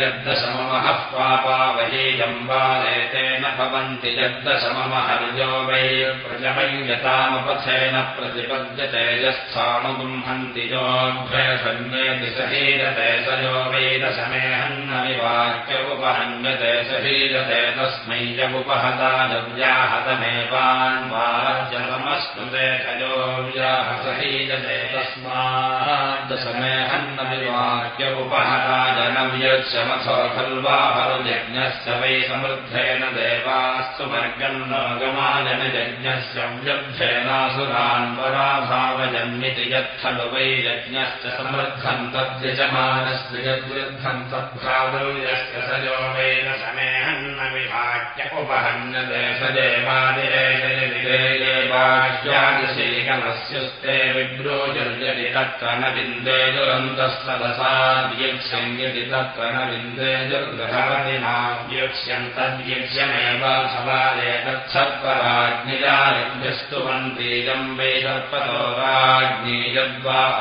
यद्दशममः पापावहीजम्बालेतेन भवन्ति यद्दशममहर्यो वै प्रजवै यतामपथेन प्रतिपद्यते यस्थानुगृह्णन्ति योऽभ्यषण्येति सहीरते स यो वै दशमेहन्नविवाक्यमुपहन्यते सहीरते तस्मै यमुपहता जव्याहतमेवान्वाजलमस्नुते कयो व्याहसहीरते तस्माद्दशमेहन्नविवाक्यमुपहता जनव्यक्षमथो खल्वाहरुयज्ञस्य वै समृद्धेन देवास्तु वर्गम् नगमानयज्ञस्य व्यर्थेनासुरान् पराभावजन्मिति यत्खलु वै यज्ञश्च समृद्धम् तद्यजमानस्य यद्वृद्धम् तद्भावस्य स यो वै न समेहन्न विभाग्य उपहन्यते स देवादिरेवाह्यादिशेकमस्युस्ते विब्रोजर्यति तत्र न विन्दे दुरन्तस्तदसाद्यक्षम् यदि तत्र न विन्दे दुर्ग्रहवतिनाव्यक्ष्यम् तद्यक्ष्यमेव समादे तत्सत्पराज्ञिजास्तुवन्तीजम् वै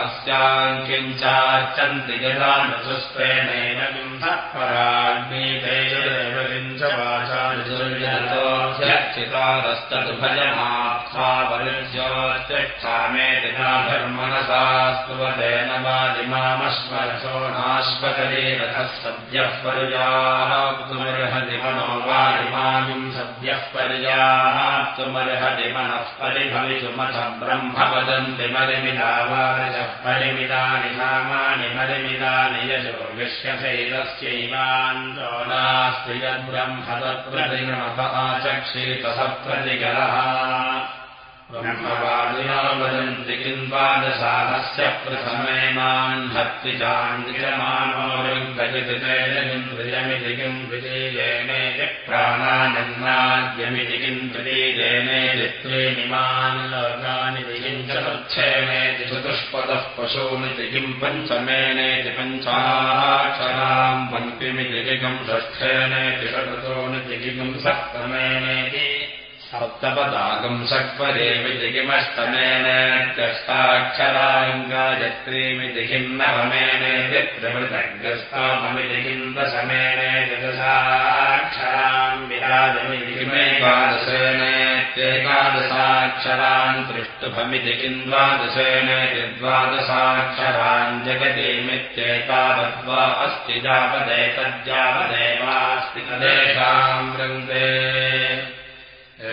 अस्याम् किञ्चार्चन्ति यदा न सुस्त्वेनैव किम् सत्पराज्ञीते यदेव किञ्च वाचार्यस्तदुभयमात्सावरुज्योतिष्ठामेति धर्मनसास्तुवतेन वादिमामश्मरसो नाश्वतरीरथः सद्यः पर्याप्तुमर्हति मनो वादिमायुम् सद्यः पर्याप्तुमर्हति मनः परिभवितुमथ ब्रह्म वदन्ति मरिमिदा वारजः परिमिदानि नामानि मरिमिदानि यजो तत्प्रतिगणप आचक्षेतः प्रतिगलः ब्रह्मवादिना वदन्ति किम् द्वादशाहस्य प्रथमेनान् भक्ति चान्दिजमानोरुगजति तेजमिन्द्रियमिति किम् विजयेनेति लोकानि किम् चतुर्थेनेति चतुष्पदः पशूनिति किम् पञ्चमेनेति पञ्चाक्षराम् पङ्क्तिमिति किम् षष्ठेनेति षडतोनिति किम् सप्तमेनेति किमष्टमेनेत्यष्टाक्षराङ्गायत्रीमिति किम् नवमेनेति त्रिमृतग्रस्ताममिति किम् दशमेनेति दशाक्षराम् विराजमिति किमेकादशेनेत्येकादशाक्षरान् द्वादशेनेति द्वादशाक्षरान् जगतीमित्येतावद्वा अस्ति जापदेतज्जापदेवास्ति तदेषाम् वृन्दे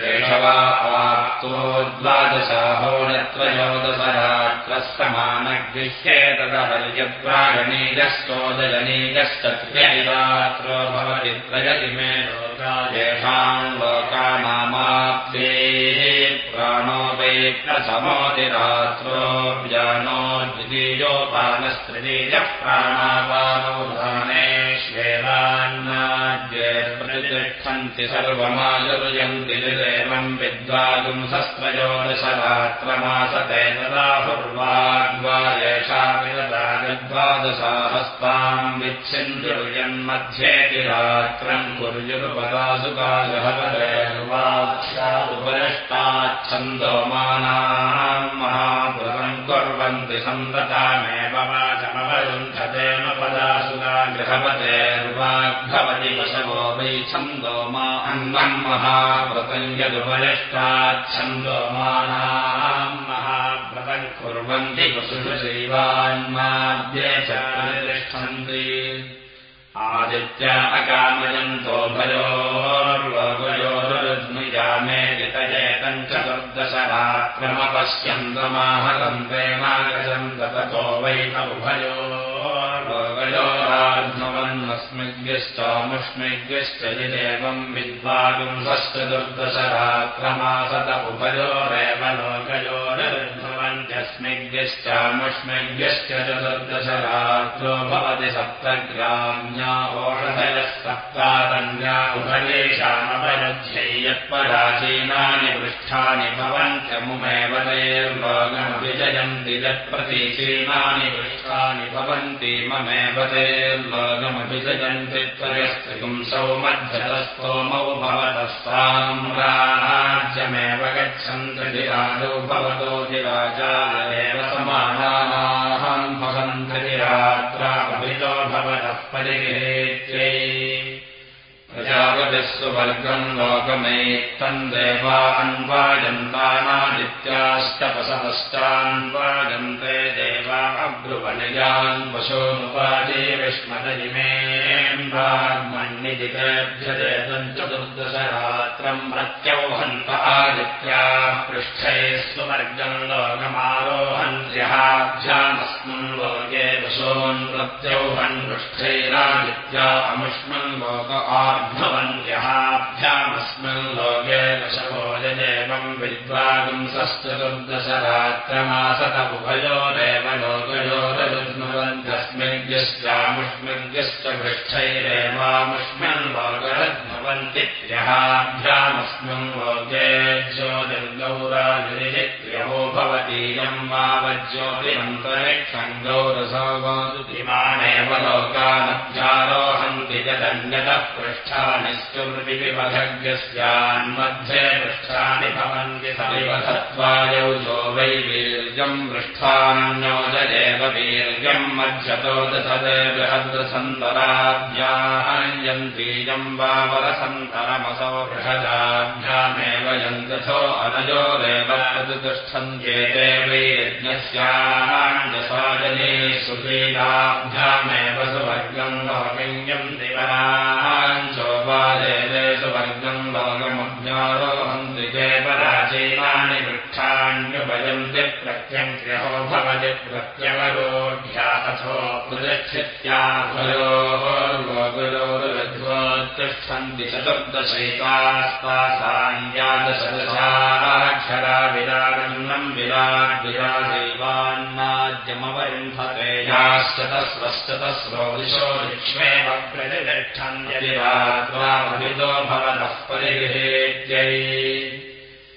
एषवाप्तो द्वादशाहोणत्रयोदशरात्रः समानगृह्येतदहर्यप्रागणीयश्चोदयनीयश्च त्र्यैरात्रो भवति त्रयतिमे लोका येषाम् लोकानामाप्तेः प्राणो वै प्रथमोतिरात्रो व्यानो द्वितीयोपानस्तृतीयः प्राणापानो धानेष्वेवान्नाद्ये प्रतिष्ठन्ति सर्वमायुर्यन्ति देवम् विद्वागुंसस्त्रयोदशरात्रमासते तदाहुर्वाग्वा येषा विददागद्वादशाहस्ताम् विच्छिन्द्रुयन्मध्येति रात्रम् कुर्युर्पदासु कालहपदेष्टाच्छन्दोमानाम् महापुरम् कुर्वन्ति सन्ततामेव वाचमवरुन्धतेन पदासुगा गृहपतेर्वाग्भवति वशवो वै छन्दो मा अन्नम् महाव्रतम् महाव्रतम् कुर्वन्ति वसुषैवान्माद्ये च प्रतिष्ठन्ति। आदित्य अकामयन्तो भयोर्वयोरुद्मिजामे जितयेतम् चतुर्दशरात्रमपश्यन्तमाहरन्तेनागजम् गततो वै उभयो रोगयोराध्नुवन्नस्मिज्ञश्चामुष्मिज्ञश्च यदेवम् विद्वागुंसश्चतुर्दशरात्रमासत उभयोरेव लोकयोर्भवन्त्यस्मिज्ञश्चामुष्मिज्ञश्च चतुर्दशरात्रो भवति सप्तग्राम्या सप्तारण्या उभयेषामपरध्यै यत्पराचीनानि पृष्ठानि भवन्त्यमुमेव तैर्लोकमभिजयन्ति यत्प्रतीचीनानि पृष्ठानि भवन्ति ममेव तैर्लोकमभिजयन्ति त्वयस्त्रिपुंसौ मध्यतस्तोमौ भवतः साम्राज्यमेव गच्छन्ति राजौ भवतो राजा एव समानानाहम् भवन्ति रात्रापवितो भवनः परिगे सुवर्गम् लोकमेत्तम् देवा अन्वायन्तानादित्याश्चपसहश्चान्वायन्ते देवा अब्रुवणयान् वशोनुपादे विष्मदयिमेन्वाग्मन्निदितेभ्यदेतम् चतुर्दशरात्रम् प्रत्यौहन्त आदित्याः पृष्ठे सुवर्गम् लोकमारोहन्त्र्यहाभ्यामस्मिन् लोके वशोन् प्रत्यौहन् पृष्ठैरादित्या अमुष्मन् लोक आर्भवन्त्यहाभ्यामस्मिन् लोके दशभोजदेवम् विद्वागुंसश्चतुर्दशरात्रमासत उभयोरेव लोकयोरयुग्मवन्त्यस्मिज्ञश्चामुष्मिज्ञश्च पृष्ठैरेवामुष्मिन् लोकरद्भवन्तित्यहाभ्यामस्मिन् लोके ज्योतिर्गौरायुरित्यहो भवतीयम् वावज्योतिरन्तरिक्षम् गौरसौवासुतिमानेव लोकानभ्यारोहन्ति जदन्यतः पृष्ठानिश्चुर्विविमधज्ञस्यान्मध्ये पृष्ठानि भवन्ति सविवधत्वायौ जो वीर्यम् पृष्ठान्योजयेव वीर्यम् मध्यतो दशदे बृहद्रसन्तराभ्याहयन्तीयम् वावरसन्तरमसौ बृहदाभ्यामेव यन्तथो वैर्यज्ञस्याजने सुधीराभ्यामेव सुवर्गम् लोकिन्यम् दिवराञ्चोपादेवे सुवर्गम् लोकमभ्यारोहन्ति चे पराचैनानि वृक्षाण्युपयन्ति प्रत्यङ्क्र्यहो भवति प्रत्यवरोढ्या प्रतिष्ठित्याभयोः लोकयोर्विध्वोत्तिष्ठन्ति चतुर्दशैतास्तासाञ्जादशदशाक्षरा विराजन्नम् विराट् विराजैवान्नाद्यमवरुन्धते याश्चतस्रश्चतस्रो दिशो विक्ष्मेव प्रतिष्ठन्त्यभिरात्वामभितो भवतः परिगृहेत्यै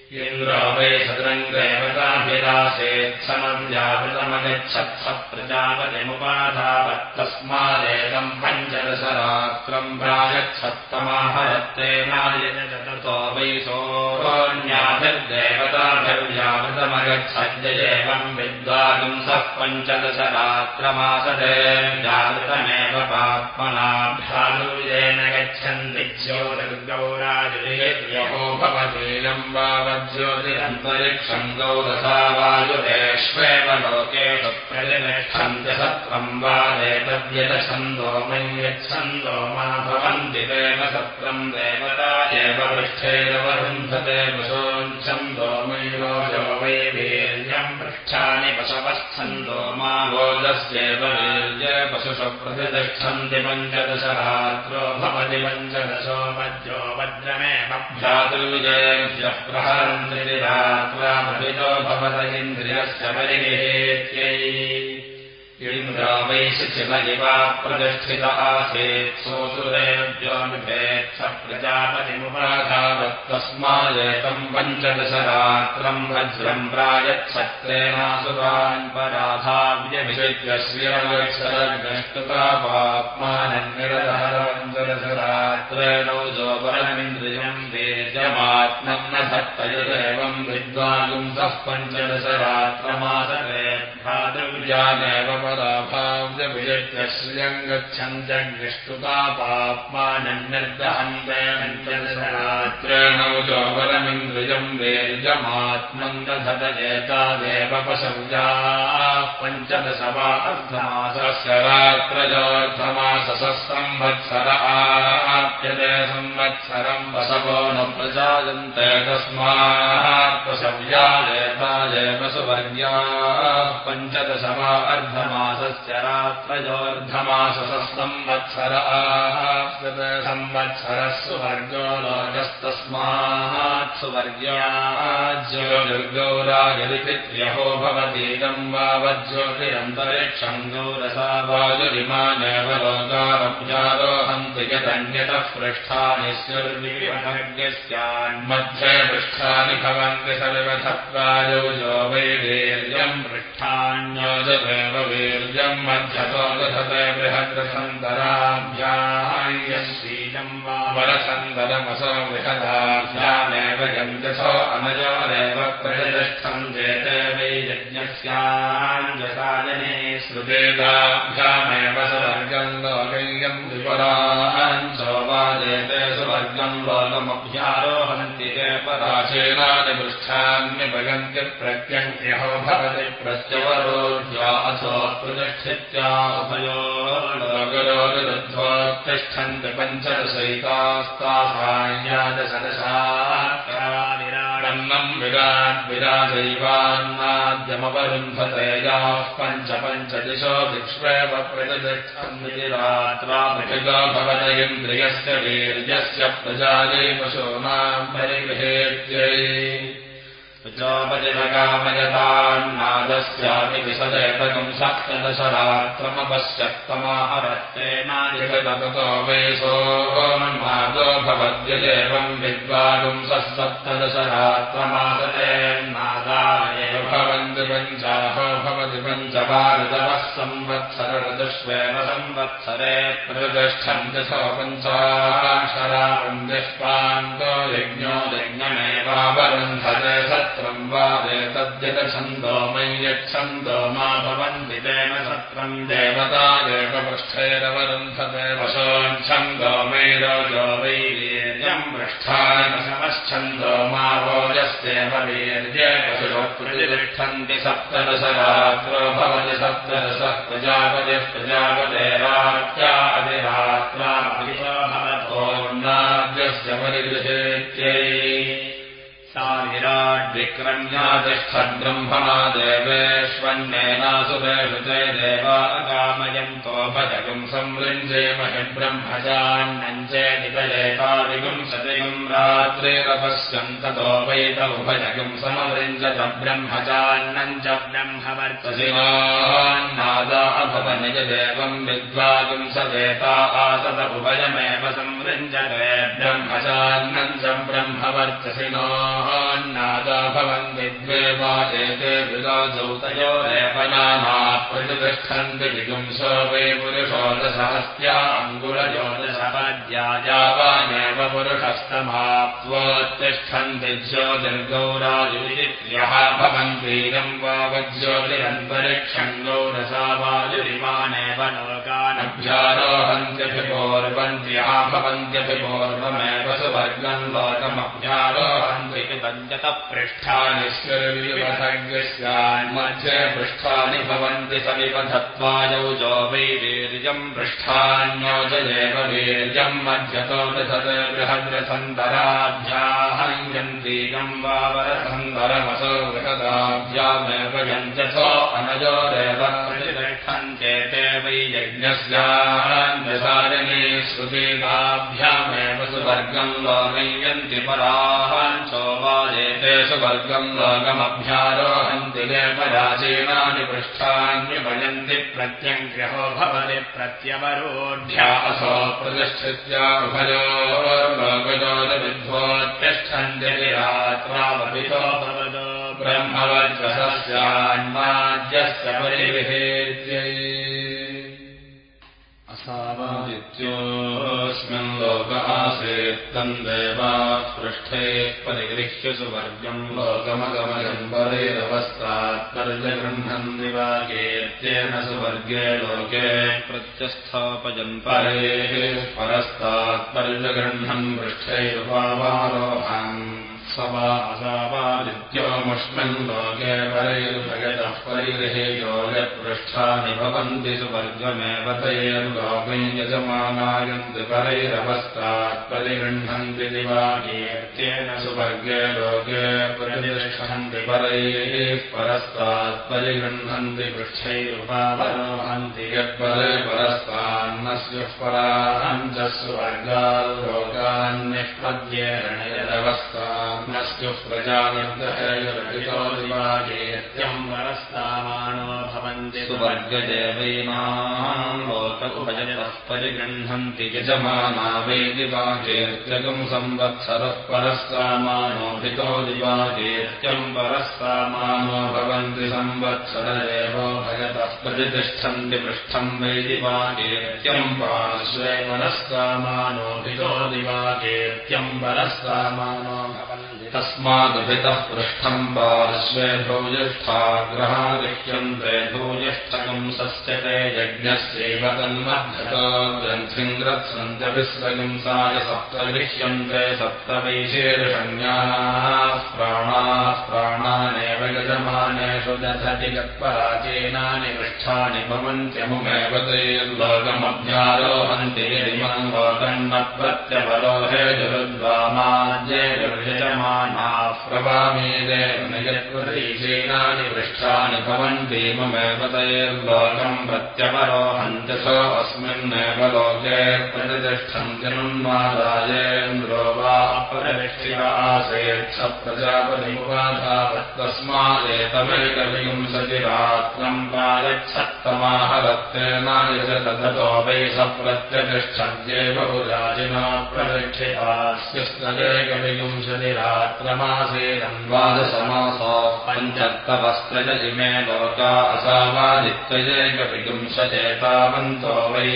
इन्द्रो वै सदृङ्गदेवताभिरासेत्समम् जावृतमगच्छत्स प्रजापतिमुपाधावत्तस्मादेकम् पञ्चदशरात्रम् प्रागच्छत्तमाहरत्तेनायतो वै सोऽन्याभिर्देवताभिर्जावृतमगच्छद्य एवम् विद्वागुंसः पञ्चदशरात्रमासदे जागृतमेव पाप्मनाभ्यालुजेन गच्छन्ति ज्योतिर्गौराजुर्यहो भवतीयम् वाव ज्योतिरन्तरिक्षम् गौरसा वायुरेष्वेव लोकेषु प्रतिष्ठन्त्य सत्त्वम् वा देवद्यतछन्दो मय्यच्छन्दो मा भवन्ति देव सत्रम् देवता एव पृष्ठैरवरुन्धते वशोच्छन्दो मयो यो वै वीर्यम् पृष्ठानि पशवस्थन्दो मा गोदस्यैव वीर्य पशुषु प्रतिष्ठन्ति पञ्चदशरात्रो भवति पञ्चदशो वज्रमेव भ्रातृविजयेभ्यः प्रहरन्त्रिरात्वामभितो भवत इन्द्रियस्य परिगृहेत्यै इन्द्रो वैशिचिमयिवा प्रतिष्ठित आसीत् सोऽसुरेभ्योऽनुभेत्स प्रजापतिमुपाधावत्तस्मादेतम् पञ्चदशरात्रम् वज्रम् प्रायच्छत्रेणासुरान् वेजमात्मम् न धत्तयुरेवम् विद्वागुंसः पञ्चदशरात्रमासरे भ्रातृजानेव पराभाव्यभिषिद्यश्रियम् गच्छन्त्यग्निष्टुतापाप्मानन्निर्दहन्ते पञ्चदशरात्रेणौ वेजमात्मम् दधत एतादेव पशव्याः पञ्चदश वा अर्धमासस्य रात्रयोऽर्धमासः संवत्सर आप्यते संवत्सरम् वसवो न प्रजायन्ते तस्मात्। पशव्यादेतादेव सुवर्ग्याः पञ्चदश वा अर्धमासस्य रात्रयोऽर्धमासः संवत्सर आप्यते संवत्सरः सुवर्गो लोकस्तस्मात् सुवर्ग्याज्योतिर्गौरायलिपित्यहो भवतीदम् वावज्योतिरन्तरिक्षम् गौरसा वायुरिमानेव लोकारभ्यारोहन्ति यदन्यतः पृष्ठानि स्युर्विविभज्ञस्यान्मध्ये पृष्ठानि भवन्ति सविवधत्वायो यो वै वीर्यम् पृष्ठान्योजदेव वीर्यम् मध्यतो दधते बृहद्रसन्तराभ्यायम् शीलम् वा वरसन्दरमसो विहदाभ्यामेव यञ्जसो अनयोरेव प्रतिष्ठम् जेते वै यज्ञस्याञ्जसायने श्रुतेताभ्यामेव सुवर्गम् लोकय्यम् विपराञ्चो वा जेते सुवर्गम् लोकमभ्यारोहन्ति ते पराचेनानिपृष्ठान्यभगन्ति प्रत्यङ्क्यहो भवति प्रत्यवरोध्या असो प्रतिष्ठित्या लोकरोरुद्ध्वोत्तिष्ठन्ति पञ्चदशैकास्तासाय्यादशदशान्नम् विराट् विराजैवान्नाद्यमवरुन्धते याः पञ्च पञ्चदिशो दिक्ष्वेव प्रतिष्ठन्ति रात्रा मृगा भवदयन्द्रियस्य वीर्यस्य प्रजायै पशूनाम् परिगृहेत्यै प्रजापतिभगामयतान्नादस्यापि विशदेतकम् सप्तदशरात्रमपश्यत्तमाहरत्तेनाधिगततो वयसोन्मादो भवद्यदेवम् विद्वागुंसः सप्तदशरात्रमासतेन्नादाय भवन्ति पञ्चाहो भवति पञ्चभारतवः संवत्सरदुष्वेव संवत्सरे प्रतिष्ठन्ति सो पञ्चाशरापञ्चष्पान्तो यज्ञो यज्ञमेवावरुन्धते सत् सत्रम् वादेतद्यतछन्दो मय्यच्छन्दो मा भवन्ति तेन सत्रम् देवता देवपृष्ठैरवरुन्धते वशोच्छन्दो मैरोजो वैवीर्यम् पृष्ठानमशमश्छन्दो मा वोजस्येव वीर्ये पशुप्रतिष्ठन्ति सप्तदशरात्रो भवति सप्तदशः प्रजापतिः प्रजापतेरात्यादिरात्रा भवतोन्नाद्यस्य परिगृहेत्यै सा विराड्विक्रम्यातिष्ठद्ब्रह्मणा देवेष्वन्नेनासुरेषु च देवागामयन्तो भजगुम् संवृञ्जे महि ब्रह्मजान्नम् चेदितयेतादिगुम् सतिगुम् रात्रिरपश्यन्ततो वैतौ भजगुम् समवृञ्जत ब्रह्मजान्नम् च ब्रह्मवर्तसिनान्नादा अभवनिज देवम् विद्वागुम् स देता आसत उभयमेव संवृञ्जते ब्रह्मजान्नम् च ब्रह्मवर्तसिनो नादा भवन्ति द्वे वा एते विराजौतयो रेपनामाः प्रतिष्ठन्ति विगुंसो वै पुरुषोदशहस्त्या अङ्गुलयोदशपद्यायावानेव पुरुषस्तमाप्त्वोत्तिष्ठन्ति ज्योतिर्गौरायुरित्यः भवन्तीरम् वा वज्योतिरन्तरिक्षम् गौरसा वायुरिमानेव लोकानभ्यारोहन्त्यभिपूर्वन्त्यः भवन्त्यभिपूर्वमेव सुवर्गम् लोकमभ्यारोहन्ति पञ्चतपृष्ठानिश्वर्यस्य पृष्ठानि भवन्ति समिपधत्वायौ जो वै वीर्यम् पृष्ठान्योजयेव वीर्यम् मध्यतो दधत् बृहद्रसन्दराभ्याहञ्जन्तीकम् वा वरसन्दरमसौ बृहदाभ्यामेव यञ्जसो अनयोरेव प्रतिष्ठन्त्येते वै यज्ञस्यान्यसारिणी श्रुतीकाभ्यामेव सुवर्गम् लोकयन्ति पराहाञ्चो वाजेतेषु वर्गम् लोकमभ्यारोहन्ति पराचीनानि पृष्ठान्यभयन्ति प्रत्यङ्ग्रहो भवति प्रत्यवरोढ्यासो प्रतिष्ठित्या उभयो लोकयोविध्वोत्तिष्ठन्ति रात्रावपितो भवतो ब्रह्मवर्चसस्यान्माद्यस्य परिविहेत्यै असावादित्योऽस्मिन् लोक आसीत्तम् देवाः पृष्ठे परिगृह्य सुवर्गम् लोकमगमयम् परेरवस्तात्पर्यगृह्णन् निवाकेत्येन सुवर्गे लोके प्रत्यस्थापयन् परे परस्तात्पर्यगृह्णन् पृष्ठैरुपावारोहान् स वा असावादित्योमुष्मिन् लोके परैर्भगतः परिगृहे योगपृष्ठानि भवन्ति सुवर्गमेव तैर्लोकै यजमानायन्ति परैरवस्तात् परिगृह्णन्ति दिवाकीर्त्येन सुवर्गे लोके प्रतिष्ठन्ति परैः परस्तात् परिगृह्णन्ति पृष्ठैरुपावरोहन्ति यत्परे परस्तान्नस्युः पराञ्च सुवर्गाल्लोकान्निष्पद्येरणयदवस्थान् नस्युः प्रजानिर्दहयरहितो दिवाकेत्यम् वरस्तामानो भवन्ति सुवर्गदेवैनाम् लोक उपजतः परिगृह्णन्ति यजमाना वै दिवाकेत्यगम् संवत्सरः परः सामानोऽभितो दिवाकेत्यम् परः सामानो भवन्ति संवत्सर एव भगतः प्रतिष्ठन्ति पृष्ठम् वै दिवाकेत्यम् पार्श्वे मनः सामानोऽभितो दिवाकेत्यम् परः सामानो तस्मादभितः पृष्ठम् पार्श्वे भोजिष्ठाग्रहा गृह्यन्ते भोजिष्ठकम् सस्यते यज्ञस्यैव तन्मध्यतो। ग्रन्थिम् ग्रत्सन्त्यभिस्वगिंसाय सप्त गृह्यन्ते सप्तवैशीर्षण्याः प्राणाः प्राणानेव यजमानेषु दधति गत्पराचीनानि पृष्ठानि भवन्त्यमुमेव ते लोकमभ्यारोहन्ति यदिमम् लोकम् न प्रत्यवरोहे जरुद्वामाद्ये प्रवामेदेवनयत्वरीचीनानि पृष्ठानि भवन्ति ममेव तैर्लोकम् प्रत्यपरोहन्त्यसो अस्मिन्नेव लोके प्रतिष्ठन्त्यनुन्मादायेन्द्रो वा अपरिष्ठिता आसेच्छ प्रजापतिमुपाधावत्तस्मादेतमेकविंशतिरात्रम् प्रायच्छत्तमाहरत्तेनायज तदतो वै स प्रत्यतिष्ठन्त्येव पुराजिना प्रतिष्ठितास्य त्रमासेनन्वादसमासा पञ्चत्तवस्त्रज इमे लोका असावादित्यजैकविपुंशचेतावन्तो वै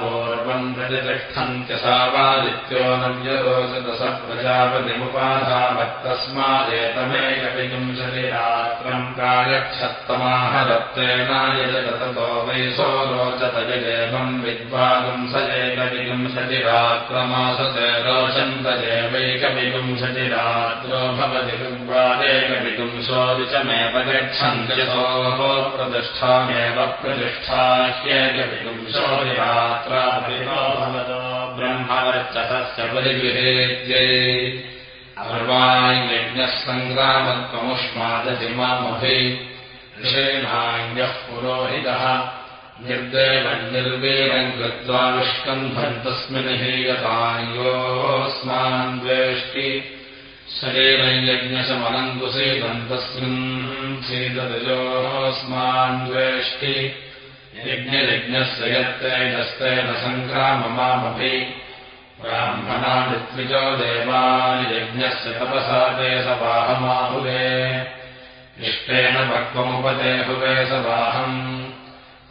पूर्वम् प्रतिष्ठन्त्यसावादित्यो नव्यरोचतस प्रजापतिमुपाधावत्तस्मादेतमेकविपुंशतिरात्रम् प्रायक्षत्तमाहरत्तेनायजततो वै सो रोचत यदेवम् विद्वागुम् स एकविपुंशतिरात्रमासते रोचन्तजेवैकविपुंशतिरात्रो भवति विद्वादेकविपुंशोदिचमेव गच्छन्त्यसोः प्रतिष्ठामेव प्रतिष्ठा ब्रह्मवर्चसस्य परिगृहेत्यै अर्वाञ्यज्ञः सङ्ग्रामत्वमुष्मादधिमामभि ऋषेणाञ्जः पुरोहितः निर्देवम् निर्वीरम् कृत्वा विष्कन्धन्तस्मिन् हि यतायोऽस्मान् द्वेष्टि। शरीरम् यज्ञशमलङ्कुशीदन्तस्मिन् सीदतयोऽस्मान् द्वेष्टि। यज्ञयज्ञस्य यत्तेजस्तेन सङ्ग्राममामभि ब्राह्मणानित्विजो देवानि यज्ञस्य तपसा ते सवाहमाहुवे इष्टेन पक्वमुपदेहुवे सवाहम्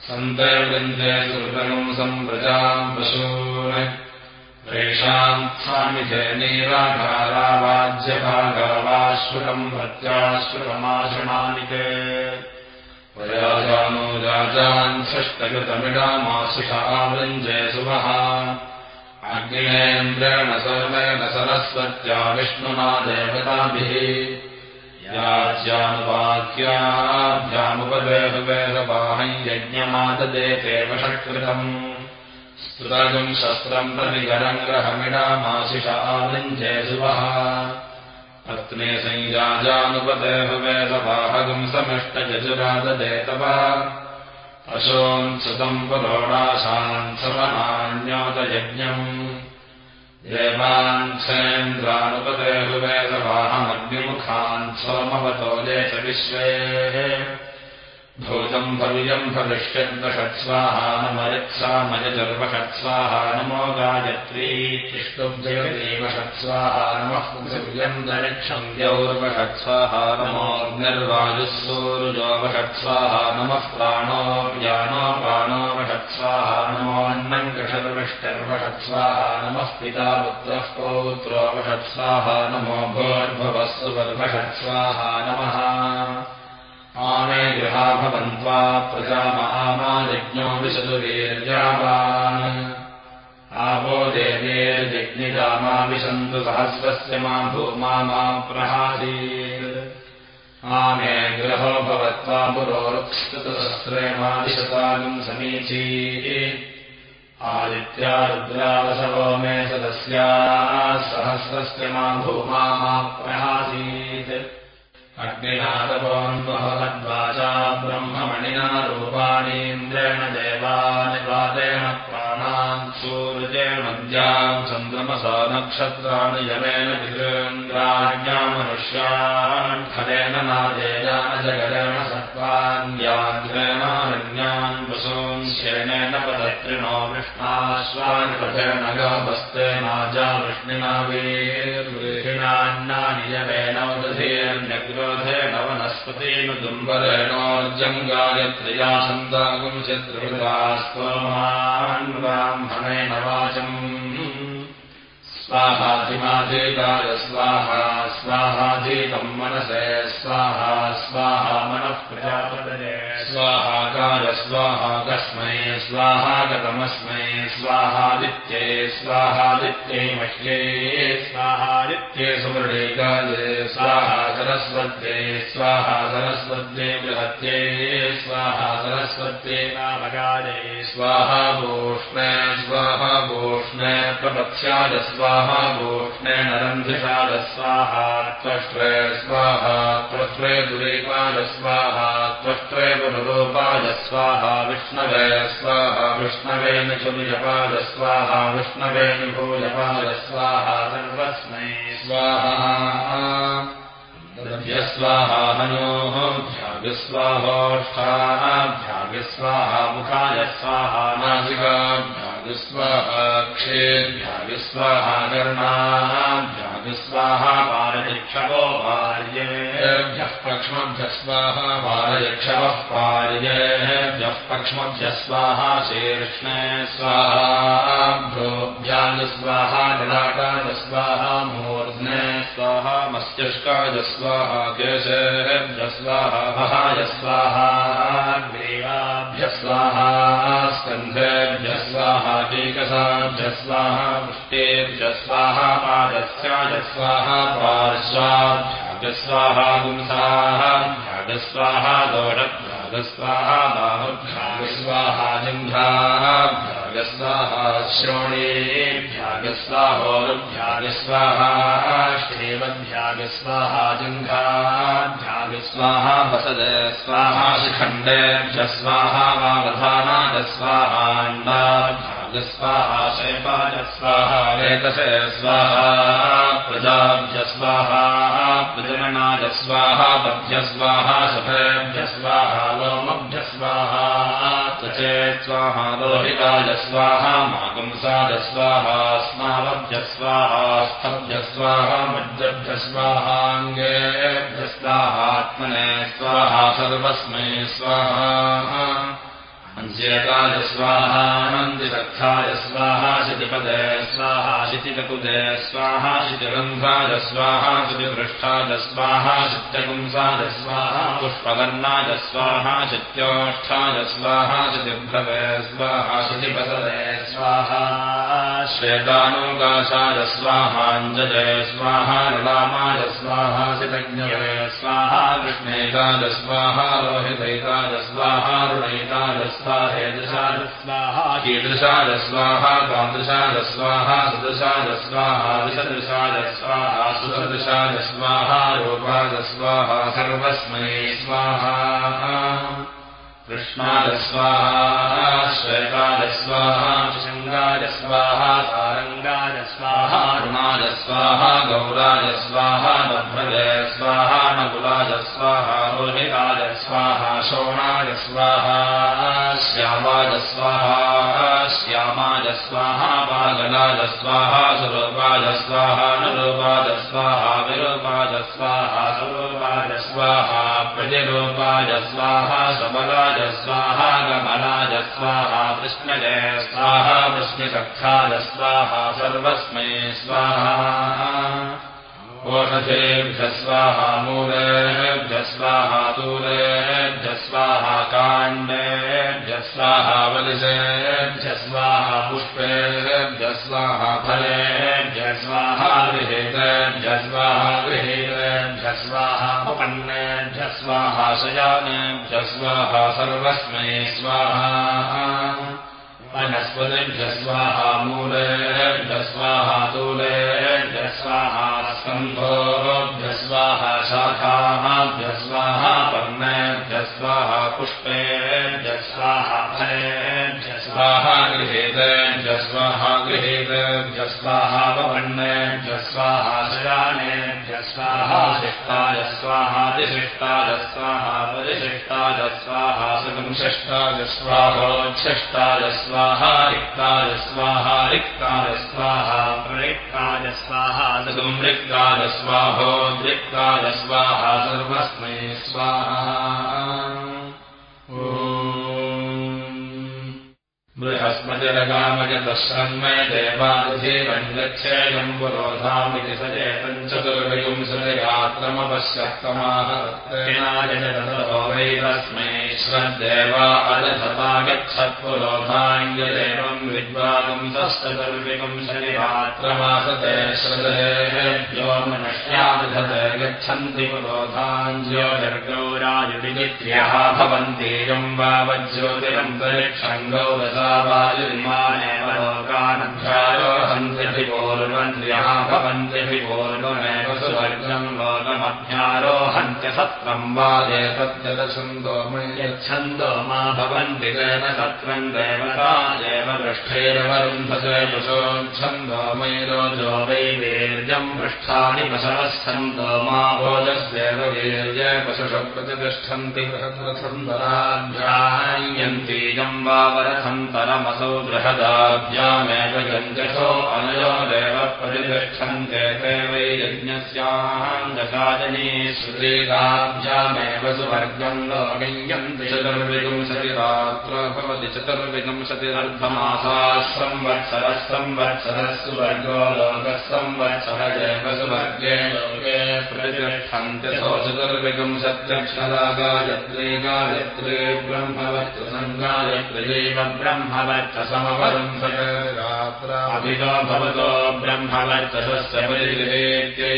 सन्तैर्वृन्दे सुकृतगम् सम्प्रजाम् प्रयाजानो राजान् षष्टकृतमिडामासुषा वृञ्जे सुमः अग्निनेन्द्रेण सर्वेण सरस्वत्या विष्णुना देवताभिः याज्यानुवाक्याभ्यामुपदेहवेदवाहम् यज्ञमाददेतेव षट्कृतम् स्तुतगम् शस्त्रम् प्रतिगरम् ग्रहमिडामाशिष आलिञ्जे सुवः पत्ने संयाजानुपदेहवेदवाहगम् समिष्टयजुराददेतव अशोऽसुतम् पुरोडाशान् समनान्योतयज्ञम् देवाञ्छेन्द्रानुपदेहुवेदवाहमग्निमुखान् सोमवतोले च विश्वे भूतम् भव्यम् भविष्यन्तषट्स्वाहानमरित्सामयजर्वषट्स्वाहा नमो गायत्री तिष्टुब्जयदेव षट्स्वाहा नमः पृथिव्यम् नमोऽग्निर्वायुः सूरुजोवषट्स्वाहा नमः प्राणो ज्ञानो प्राणो वषट्स्वाहा नमोऽन्नम् कृषर्वष्टर्वषट्स्वाहा नमः पिता पुत्रः पौत्रो वषट्स्वाहा नमो भोर्भवः सुवर्वषट्स्वाहा नमः आमे गृहा भवन्त्वा प्रजामामायज्ञो विशतुवीर्यावान्। आवो देवेर्जज्ञिजामा विशन्तु सहस्रस्य मा भूमा मा प्रहासीत् आमे गृहो भवत्वा पुरोरुक्षतसहस्रेणादिशतागम् समीची। आदित्या रुद्रावसवो मे सदस्याः सहस्रस्य मा भूमा मा प्रहासीत् अग्निनादपोन्वहद्वाचा ब्रह्ममणिना रूपाणीन्द्रेण देवानिवादेन प्राणान् सूर्येणद्याम् चन्द्रमसा नक्षत्राणि यमेन विधृन्द्राज्ञामनुष्यान् फलेन नादेयानजगरेण व्याघ्रेणारण्यान् वसून् शेणेन पदत्रिणो वृष्णाश्वानिपथेनगमस्ते नाजा वृष्णिना वीर्गृहिणान्नानि वनस्पतेन दुम्बरेणोर्जङ्गायत्र्या छन्दागुंशत्रिभृतास्तोमान् ब्राह्मणेन वाचम् स्वाहाधिमाधिकाय स्वाहा स्वाहाधीतम् मनसे स्वाहा स्वाहा मनः प्रजापतये स्वाहाकाय स्वाहा कस्मै स्वाहागतमस्मै स्वाहादित्ये स्वाहादित्यै मह्ये स्वाहादित्ये सुमृणीकाये स्वाहा सरस्वत्ये स्वाहा सरस्वत्ये बृहत्ये स्वाहा सरस्वत्ये नामकाये स्वाहा भूष्णे स्वाहा भूष्णे प्रपथ्याय स्वाहा गोष्णेन रन्धिषाद स्वाहा त्वष्ट्रे स्वाहा त्वष्ट्रे दुरेपाद स्वाहा त्वष्ट्रे पुनरोपाद स्वाहा विष्णवे स्वाहा विष्णवेन चुनिजपाद स्वाहा विष्णवेन भोजपाद स्वाहा सर्वस्मै स्वाहा। स्वाहा हनोः भ्यागस्वाहोष्ठाभ्यागस्वाहा मुखाय स्वाहा नासिकाभ्या विस्वाहाक्षेभ्याविस्वाहा कर्णाभ्याविस्वाहा पारयक्षवो पार्येभ्यः पक्ष्मभ्यस्वाहा पारयक्षवः पार्येभ्यः पक्ष्मभ्यस्वाहा शीर्ष्णे स्वाहाभ्योभ्यागस्वाहा ललाटाजस्वाहा मूर्ध्ने स्वाहा मस्तिष्काजस्वाहा केशेभ्यस्वाहा महायस्वाहा ग्रीवाभ्यस्वाहा स्कन्धेभ्यस्वाहा स्वाहा पुष्टेभ्यस्वाहा पादस्याजस्वाहा पार्श्वाभ्यागस्वाहा पुंसाः भ्यागस्वाहा दोषभ्यागस्वाहा बाहुभ्यागस्वाहा स्वाहा श्रोणेभ्यागस्वाहोरुभ्यागस्वाहा श्रेवद्भ्यागस्वाहा जङ्घाभ्यागस्वाहा वसद, स्वाहा शिखण्डेभ्य स्वाहा वावधानादस्वाहाण्डाभ्यागस्वाहा शैपाजस्वाहा रेतसे स्वाहा प्रजाभ्य स्वाहा प्रजननाय स्वाहा बभ्य स्वाहा स्वाहा स्नावभ्यस्वाहा स्थभ्यस्वाहा मज्जभ्यस्वाहाङ्गेभ्यस्वाहात्मने स्वाहा सर्वस्मै स्वाहा ञ्जेताय स्वाहा नन्दिसखाय स्वाहा शितिपदे स्वाहा शितिककुदे स्वाहा शितिगन्धाय स्वाहा शितिपृष्ठाय स्वाहा शित्यपुंसाय स्वाहा पुष्पवर्णाय स्वाहा शित्योष्ठाय स्वाहा शितिभ्रवे स्वाहा शितिपसदे स्वाहा श्वेतानुकाशाय स्वाहाञ्जय स्वाहा रलामाय स्वाहा शितज्ञवे स्वाहा कृष्णैताय स्वाहा रोहितैताय स्वाहा रुणैताय स्वाहा स्वाहेदृशादस्वाहा कीदृशादस्वाहा कादृशादस्वाहा सुदृशादस्वाहा विसदृशादस्वाहा सुसदृशादस्वाहा रूपादस्वाहा सर्वस्मै स्वाहा कृष्णादस्वाहा श्वेतादस्वाहा शृङ्गादस्वाहा सारङ्गादस्वाहा रुणादस्वाहा गौरादस्वाहा नभ्रदे स्वाहा नकुलादस्वाहा रोहितादस्वाहा शोणादस्वाहा श्यामादस्वाहा श्यामादस्वाहा पागलादस्वाहा सुरूपादस्वाहा नरूपादस्वाहा विरूपादस्वाहा स्वरूपादस्वाहा प्रतिरूपादस्वाहा सबलाद स्वाहा गमनाजस्वाहा कृष्णजय स्वाहा। कृष्णसखादस्वाहा सर्वस्मै स्वाहा ओषधेभ्यस्वाहा मूलेभ्यस्वाहा दूलेभ्यस्वाहा काण्डेभ्यस्वाहा वलिसेभ्यस्वाहा पुष्पेभ्यस्वाहा फलेभ्यस्वाहा गृहेतेभ्यस्वाहा गृहेतेभ्यस्वाहा उपन्नेभ्यस्वाहा शयानेभ्यस्वाहा सर्वस्मै स्वाहा। वनस्पतिभ्यस्वाहा मूलेभ्यस्वाहा तूलेभ्यस्वाहा स्कन्धोभ्यस्वाहा शाखाभ्यस्वाहा पर्णेभ्यस्वाहा पुष्पेभ्यस्वाहा फलेभ्यस्वाहा गृहेतेभ्यस्वाहा गृहेतेभ्यस्वाहा वन्नेभ्यस्वाहा शयानेभ्यस्वाहा शिष्टाय स्वाहा स्वाहातिशिष्टाजस्वाहा परिशिष्टाजस्वाहा सुगंशिष्टाजस्वाहोच्छिष्टाजस्वाहा रिक्ताजस्वाहा रिक्ताजस्वाहा प्ररिक्ताजस्वाहा सुगं रिक्ताजस्वाहोद्रिक्ताजस्वाहा सर्वस्मै स्वाहा बृहस्पतिरगामयतश्रन्मय देवादिधीरम् गच्छेयम् पुरोधामिति स चेतम् चतुर्विंशतिरात्रमपश्यत्तमाहतेनायजतो वै तस्मै श्रद्देवा अदधता गच्छत्पुरोधाङ्गदेवम् विद्वागम् तश्चतुर्विंशतिरात्रमासते श्रदेभ्यो मनुष्यादधते गच्छन्ति पुरोधाञ्ज्योतिर्गौरायुडिनित्र्यः भवन्तीयम् वावज्योतिरन्तरिक्षम् गौरसा वायुर्मानेव लोकानध्यारोहन्त्यभिपूर्वन्त्र्यः भवन्त्यभिपूर्वमेव सुवर्गम् लोकमध्यारोहन्त्य सत्रम् वादेतत्यदछन्दो यच्छन्दो मा भवन्ति तेन सत्रम् देवता एव पृष्ठैरवरुन्धसे पशोच्छन्दो मैरोजो वै वीर्यम् पृष्ठानि पशवः छन्दो मा भोजस्येव वीर्य पशुषु प्रतिष्ठन्ति बृहद्रथन्दराभ्यायन्तीयम् वावरथन्तरमसौ बृहदाभ्यामेव गञ्जसो अनयोरेव प्रतिष्ठन्ते ते वै सुवर्गम् लोकयन्ति। चतुर्विंशतिरात्र भवति चतुर्विंशतिरर्धमासाः संवत्सरः संवत्सरः सुवर्गो लोकः संवत्सरजेव सुवर्गे लोके प्रतिष्ठन्त्यसो चतुर्विंशत्यक्षरा गायत्री गायत्री ब्रह्मवत्तु सङ्गायत्र्यैव ब्रह्मवर्चसमवरुन्धरात्राभितो भवतो ब्रह्मवर्चसस्य परिगृहेत्यै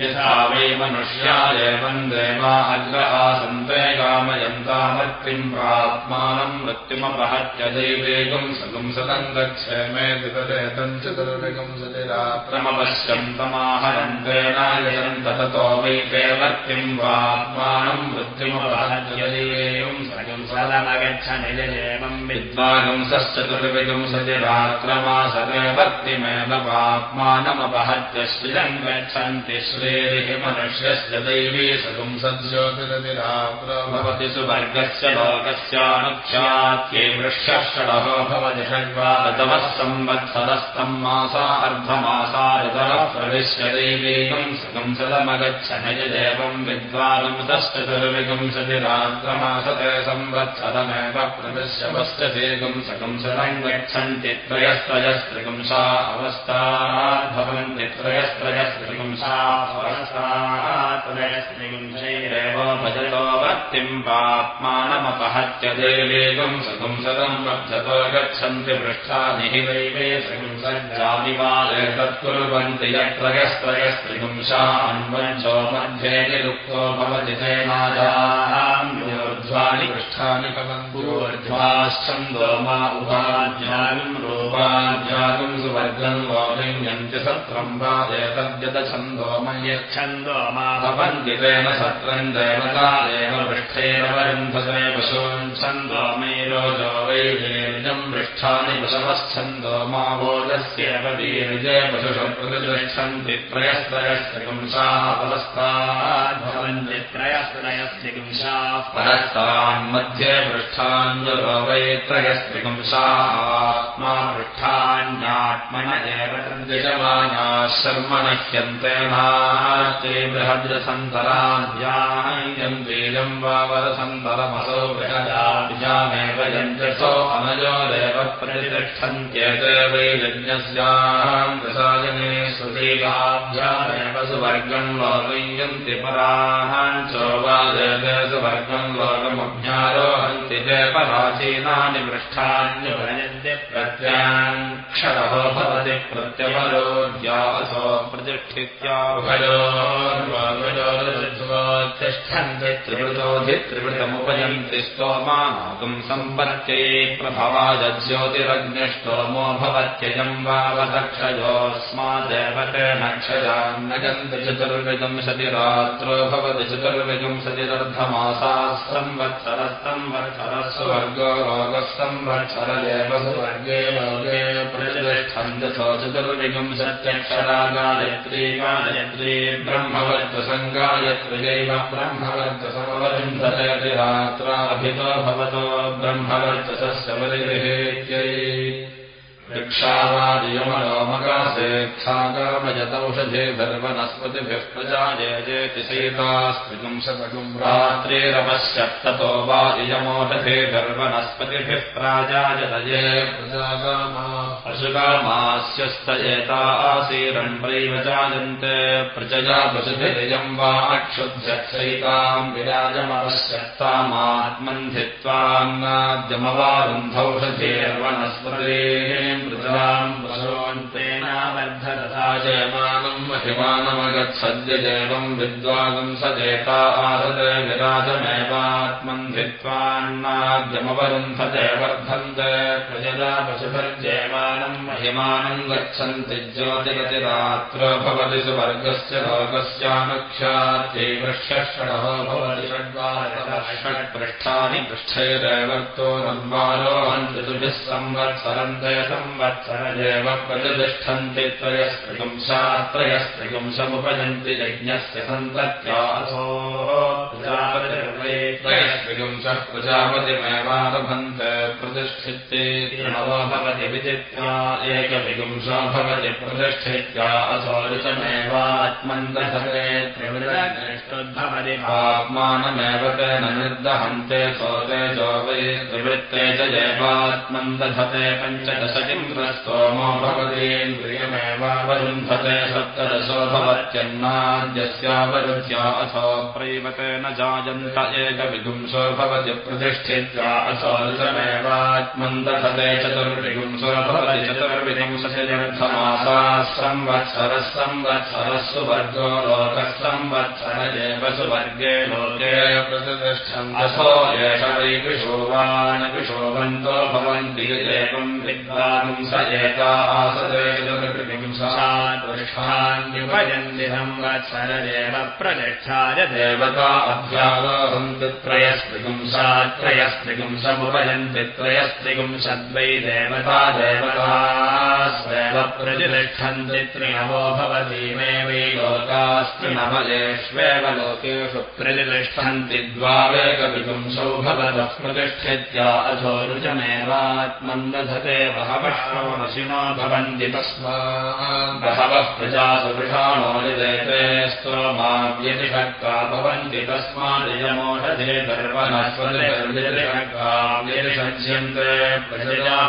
यथा वै मनुष्या एवम् देवा अग्र आसन्ते कामयन्तामर्तिम् प्रात्मानम् मृत्युमपहत्य दैवेगम् सगुंसतम् गच्छे मे दिवरेतम् चतुर्विगुंसतिरात्रमपश्यन्तमाहरन्तेनायन्त ततो वै ते वर्तिम् वात्मानम् मृत्युमपहत्य दैवेगम् सगुंसदमगच्छ निजदेवम् विद्वागुंसश्चतुर्विगुंसतिरात्रमासते वर्तिमेव वात्मानमपहत्य श्रियम् गच्छन्ति मनुष्यस्य दैवी सगुंसज्योतिरतिरात्र भवति सुवर्गस्य षडहो भवति षड्वादतमः संवत्सरस्तम् मासा अर्धमासा ऋतवः प्रविश्य दैवीकम् सगंसदमगच्छ नयदेवम् विद्वागुंसश्चतुर्विगुंसतिरात्रमासते संवत्सरमेव प्रविश्य वश्चसेकम् सकंसदम् गच्छन्ति त्रयस्त्रयस्त्रिगुंसा अवस्थात् भवन्ति त्रयस्त्रयस्त्रिगुंसा त्रयस्त्रिगुंशैरेव भजतो वर्तिम् पाप्मानमपहत्य देवेगम् सगुंसदम् वर्धतो गच्छन्ति पृष्ठानि हि वैवे सगुंसज्जादिवाले तत्कुर्वन्ति यत्रयस्त्रयस्त्रिगुंसा अन्वञ्चो मध्ये निरुक्तो भवति तेनाजाम्योर्ध्वानि पृष्ठानि भवन्त्योर्ध्वाश्चन्दो मा उपाध्यागम् रूपाध्यागम् सुवर्गम् वालिङ्गन्ति सत्रम् वादे तद्यतछन्दो मयच्छन्दो मा भवन्ति तेन सत्रम् देवता एव पृष्ठैरवरुन्धसे पशून् छन्दो मेरोजो वै वीर्यम् पृष्ठानि पशवश्छन्दो मा बोधस्येव वीर्ये पशुषु प्रतिष्ठन्ति त्रयस्त्रयस्त्रिगुंसापदस्ताद् भवन्ति त्रयस्त्रयस्त्रिगुंशाः परस्तान्मध्ये पृष्ठाञ्जलो वै त्रयस्त्रिगुंसात्मा पृष्ठान्यात्मन एव तद्यजमानाः शर्मणह्यन्तेनाते बृहद्रसन्तराभ्याम् वीर्यम् वावरसन्तरमसौ बृहदाभ्यामेव यञ्जसो अनयोरेव प्रतिष्ठन्त्येते वै यज्ञस्याम् प्रसायने सुदीकाभ्यामेव सुवर्गम् लोकयन्ति पराहाञ्चोवादेवे सुवर्गम् लोकमभ्यारोहन्ति ते पराचीनानि पृष्ठान्युभयन्ति प्रत्याक्षरहो भवति प्रत्यवरोद्यासो प्रतिष्ठित्याभयोर्वागयोतिष्ठन्ति त्रिवृतोऽधि त्रिवृतमुपयन्ति स्तोमानागम् सम्पत्त्यै प्रभवादज्यो ज्योतिरग्निष्टोमो भवत्ययम् वावदक्षयोऽस्मादेवतेनक्षयान्नगन्ति चतुर्विंशति रात्रो भवति चतुर्विंशतिरर्धमासाः संवत्सरः संवत्सरः सुवर्गो रोगः संवत्सरदेव सुवर्गे लोके प्रतिष्ठन्तथो चतुर्विंशत्यक्षरा गायत्री गायत्री ब्रह्मवर्तसङ्गायत्र्यैव ब्रह्मवर्तसमवरुन्धते रात्राभितो भवतो ब्रह्मवर्चसस्य परिगृहेत्यै भिक्षावादियमलोमकासेत्थागामयतौषधे धर्मनस्पतिभिः प्रजाये जेति सीतास्त्रिपुंशतकुम् रात्रिरपश्यत्ततो वा इयमोषधे धर्मनस्पतिभिः प्राजायतये प्रजागामा पशुकामास्यस्त एता आसीरम् प्रैव जायन्ते प्रजया पशुभिरियम् वा अक्षुध्यक्षैताम् विराजमपश्यत्तामात्मन्धित्वान्नाद्यमवारुन्धौषधेर्वनस्पतेः पशुवन्तेनावर्धरथाजयमानम् महिमानमगत्सद्यदेवम् विद्वागम् सजेता आसते विराजमेवात्मन्धित्वान्नाद्यमवरुन्धते वर्धन्ते प्रजला पशुभिर्जयमानम् महिमानम् गच्छन्ति ज्योतिरतिरात्र भवति सुवर्गस्य पृष्ठषडः भवति षड्वाषट्पृष्ठानि पृष्ठैरेवर्तो नन्वारोहन्ति तुभिः संवत्सरन्ते संवत्सरदेव प्रतिष्ठन्ति त्रयस्त्रिपुंशात्रयस्त्रिपुंशमुपजन्ति यज्ञस्य सन्तत्यासो त्रयस्त्रिपुंशः प्रजापतिमेवारभन्ते प्रतिष्ठिते नवो भवति विदित्या एकविपुंशो भवति प्रतिष्ठित्या, असो ऋतमेवात्मन्दधते त्रिवृतभवति पञ्चदशकिन्द्रस्तोमो भवतीन्द्रियमेवावरुन्धते सप्तदशो भवत्यन्नाद्यस्यावरुद्ध्या अथो प्रैवते न जायन्त एकविगुंसो भवति प्रतिष्ठित्या असो ऋतमेवात्मन्दधते चतुर्विगुंसो भवति लोकः संवत्सर एव सुवर्गे लोके प्रतिष्ठम् असो एष वै किशोवान् किशोवन्तो भवन्ति एवम् विद्वांस एका आसते चतुर्विंशात्पुरुषान्युपजन्ति संवत्सरदेव प्रतिष्ठाय देवता अभ्यारोहन्ति त्रयस्त्रिपुंशात्रयस्त्रिपुंसमुपजन्ति त्रयस्त्रिपुंशद्वै देवता देवतास्वेव प्रतिष्ठन्ति त्रिनवो भवतीमे वै लोकास्त्रिनवलेष्वेव लोकेषु प्रतिष्ठन्ति द्वावेकविपुंसौ भवतः प्रतिष्ठित्या अथो रुचमेवात्मन्दधते बहवः भवन्ति निदेते स्तोमाव्यतिषक्का भवन्ति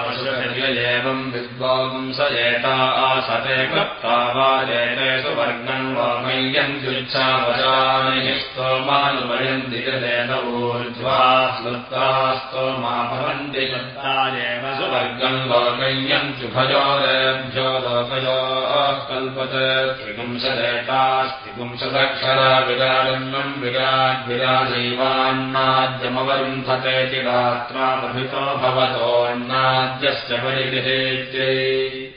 पशुपर्ययेवम् विद्वागुम् स एता आसते क्लप्ता वा जेते सुवर्गम् वामय्यन्त्युच्छावचानि स्तोमानुमयन्ति जलेन ऊर्ध्वा स्मृत्ता स्तोमा भवन्ति क्लप्तायेव सुवर्गम् लोकयो कल्पते। त्रिपुंशदेतास्त्रिपुंशदक्षरा विराजन्यम् विराड्विराजैवान्नाद्यमवरुन्धते चिरात्रामभितो भवतोऽन्नाद्यस्य परिगृहेत्यै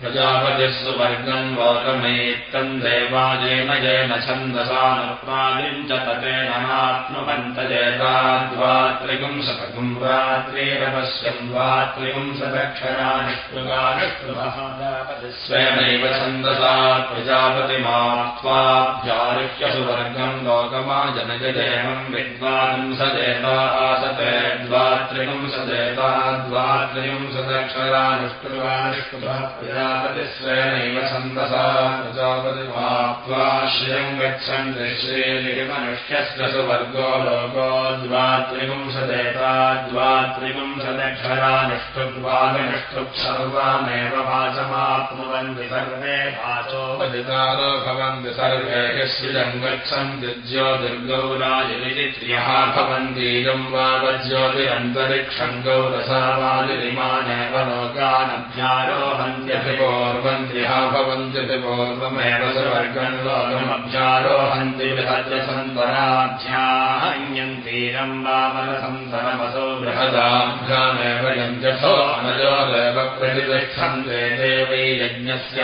प्रजापतिः सुवर्गम् लोकमेत्तम् देवाजेन येन छन्दसानुप्रादिम् च ततेन नाप्नुवन्तजेताद्वात्रिपुंशतकुम् रात्रेरपश्यम् द्वात्रिपुंशदक्षरानिष्पृगानिष्पृभस्वेनैव छन्दसा प्रजापतिमात्वाभ्यारुह्य सुवर्गम् लोकमाजनजदेवम् विद्वांसजेता आसते द्वात्रिपुंसजेता द्वात्रिपुंसदक्षरानिष्पृगानिष्पृभः प्रजापतिस्वेनैव छन्दसा प्रजापतिमाप्त्वा श्रियम् गच्छन्ति श्रीलिमनुष्यस्य सुवर्गो लोको द्वात्रिपुंसदक्षरानुष्ठुद्वागनुष्ठुप् सर्वामेव वाचमाप्नुवन्ति सर्वे वाचोपदितारो भवन्ति सर्वे श्रियम् गच्छन्ति ज्योतिर्गौरायुरिति त्र्यः भवन्तीयम् वावज्योतिरन्तरिक्षम् गौरसा वालिमानेव लोकानभ्यारोहन्त्यभिपूर्वन्त्यः भवन्त्यभिपूर्वमेव सुवर्गम् लोकमभ्यारोहन्ति विहत्यसन्तराभ्याहन्यन्ति वीरम् वामनसन्तरमसो बृहदाभ्यामेव यञ्जथो अनजोदेव प्रतिष्ठन्ते देवै यज्ञस्याञ्जसायनी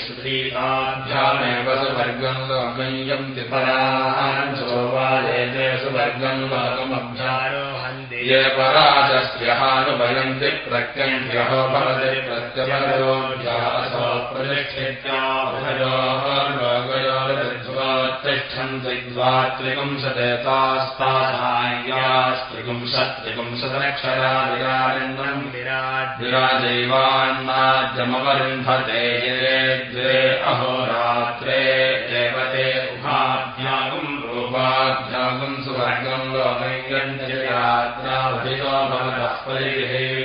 श्रुतीताभ्यामेव सुवर्गम् लोकयन्ति पराञ्चोवायेते सुवर्गम् लोकमभ्यारोहन्ति ये पराजस्यहानुभयन्ति प्रत्यङ्ग्यहो भवति प्रत्यपरोभ्यासो प्रतिष्ठित्याभयोर्लोकयोर्तिष्ठन्ति द्वात्रिपुंसदेतास्तासाय्यास्त्रिपुंसत्रिपुंसदक्षरा विराजन्नम् विराट् विराजैवान्नाद्यमवरुन्धते ये द्वे अहोरात्रे भवतः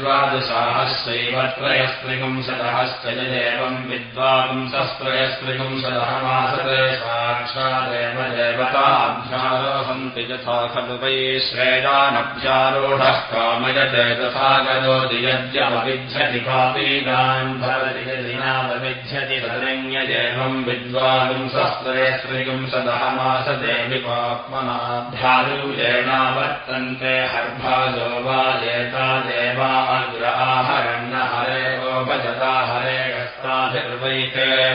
द्वादशाहस्रैव त्रयस्त्रिपुंशदहश्च देवम् विद्वापुंसस्त्रयस्त्रिपुंशदः मासते साक्षादेव देवताभ्यारोहन्ति यथा खलु वै श्रेयानभ्यारोढः कामयते तथा गरोति यद्यमविध्यति कापीगान् भवति यदि नावविध्यति तदन्यदेवम् विद्वापुंसस्त्रयस्त्रिपुंशदः मासते विपात्मनाभ्यारूयेणावर्तन्ते हर्भा जो वा एता देवा अग्राहरण्य हरे भजता हरे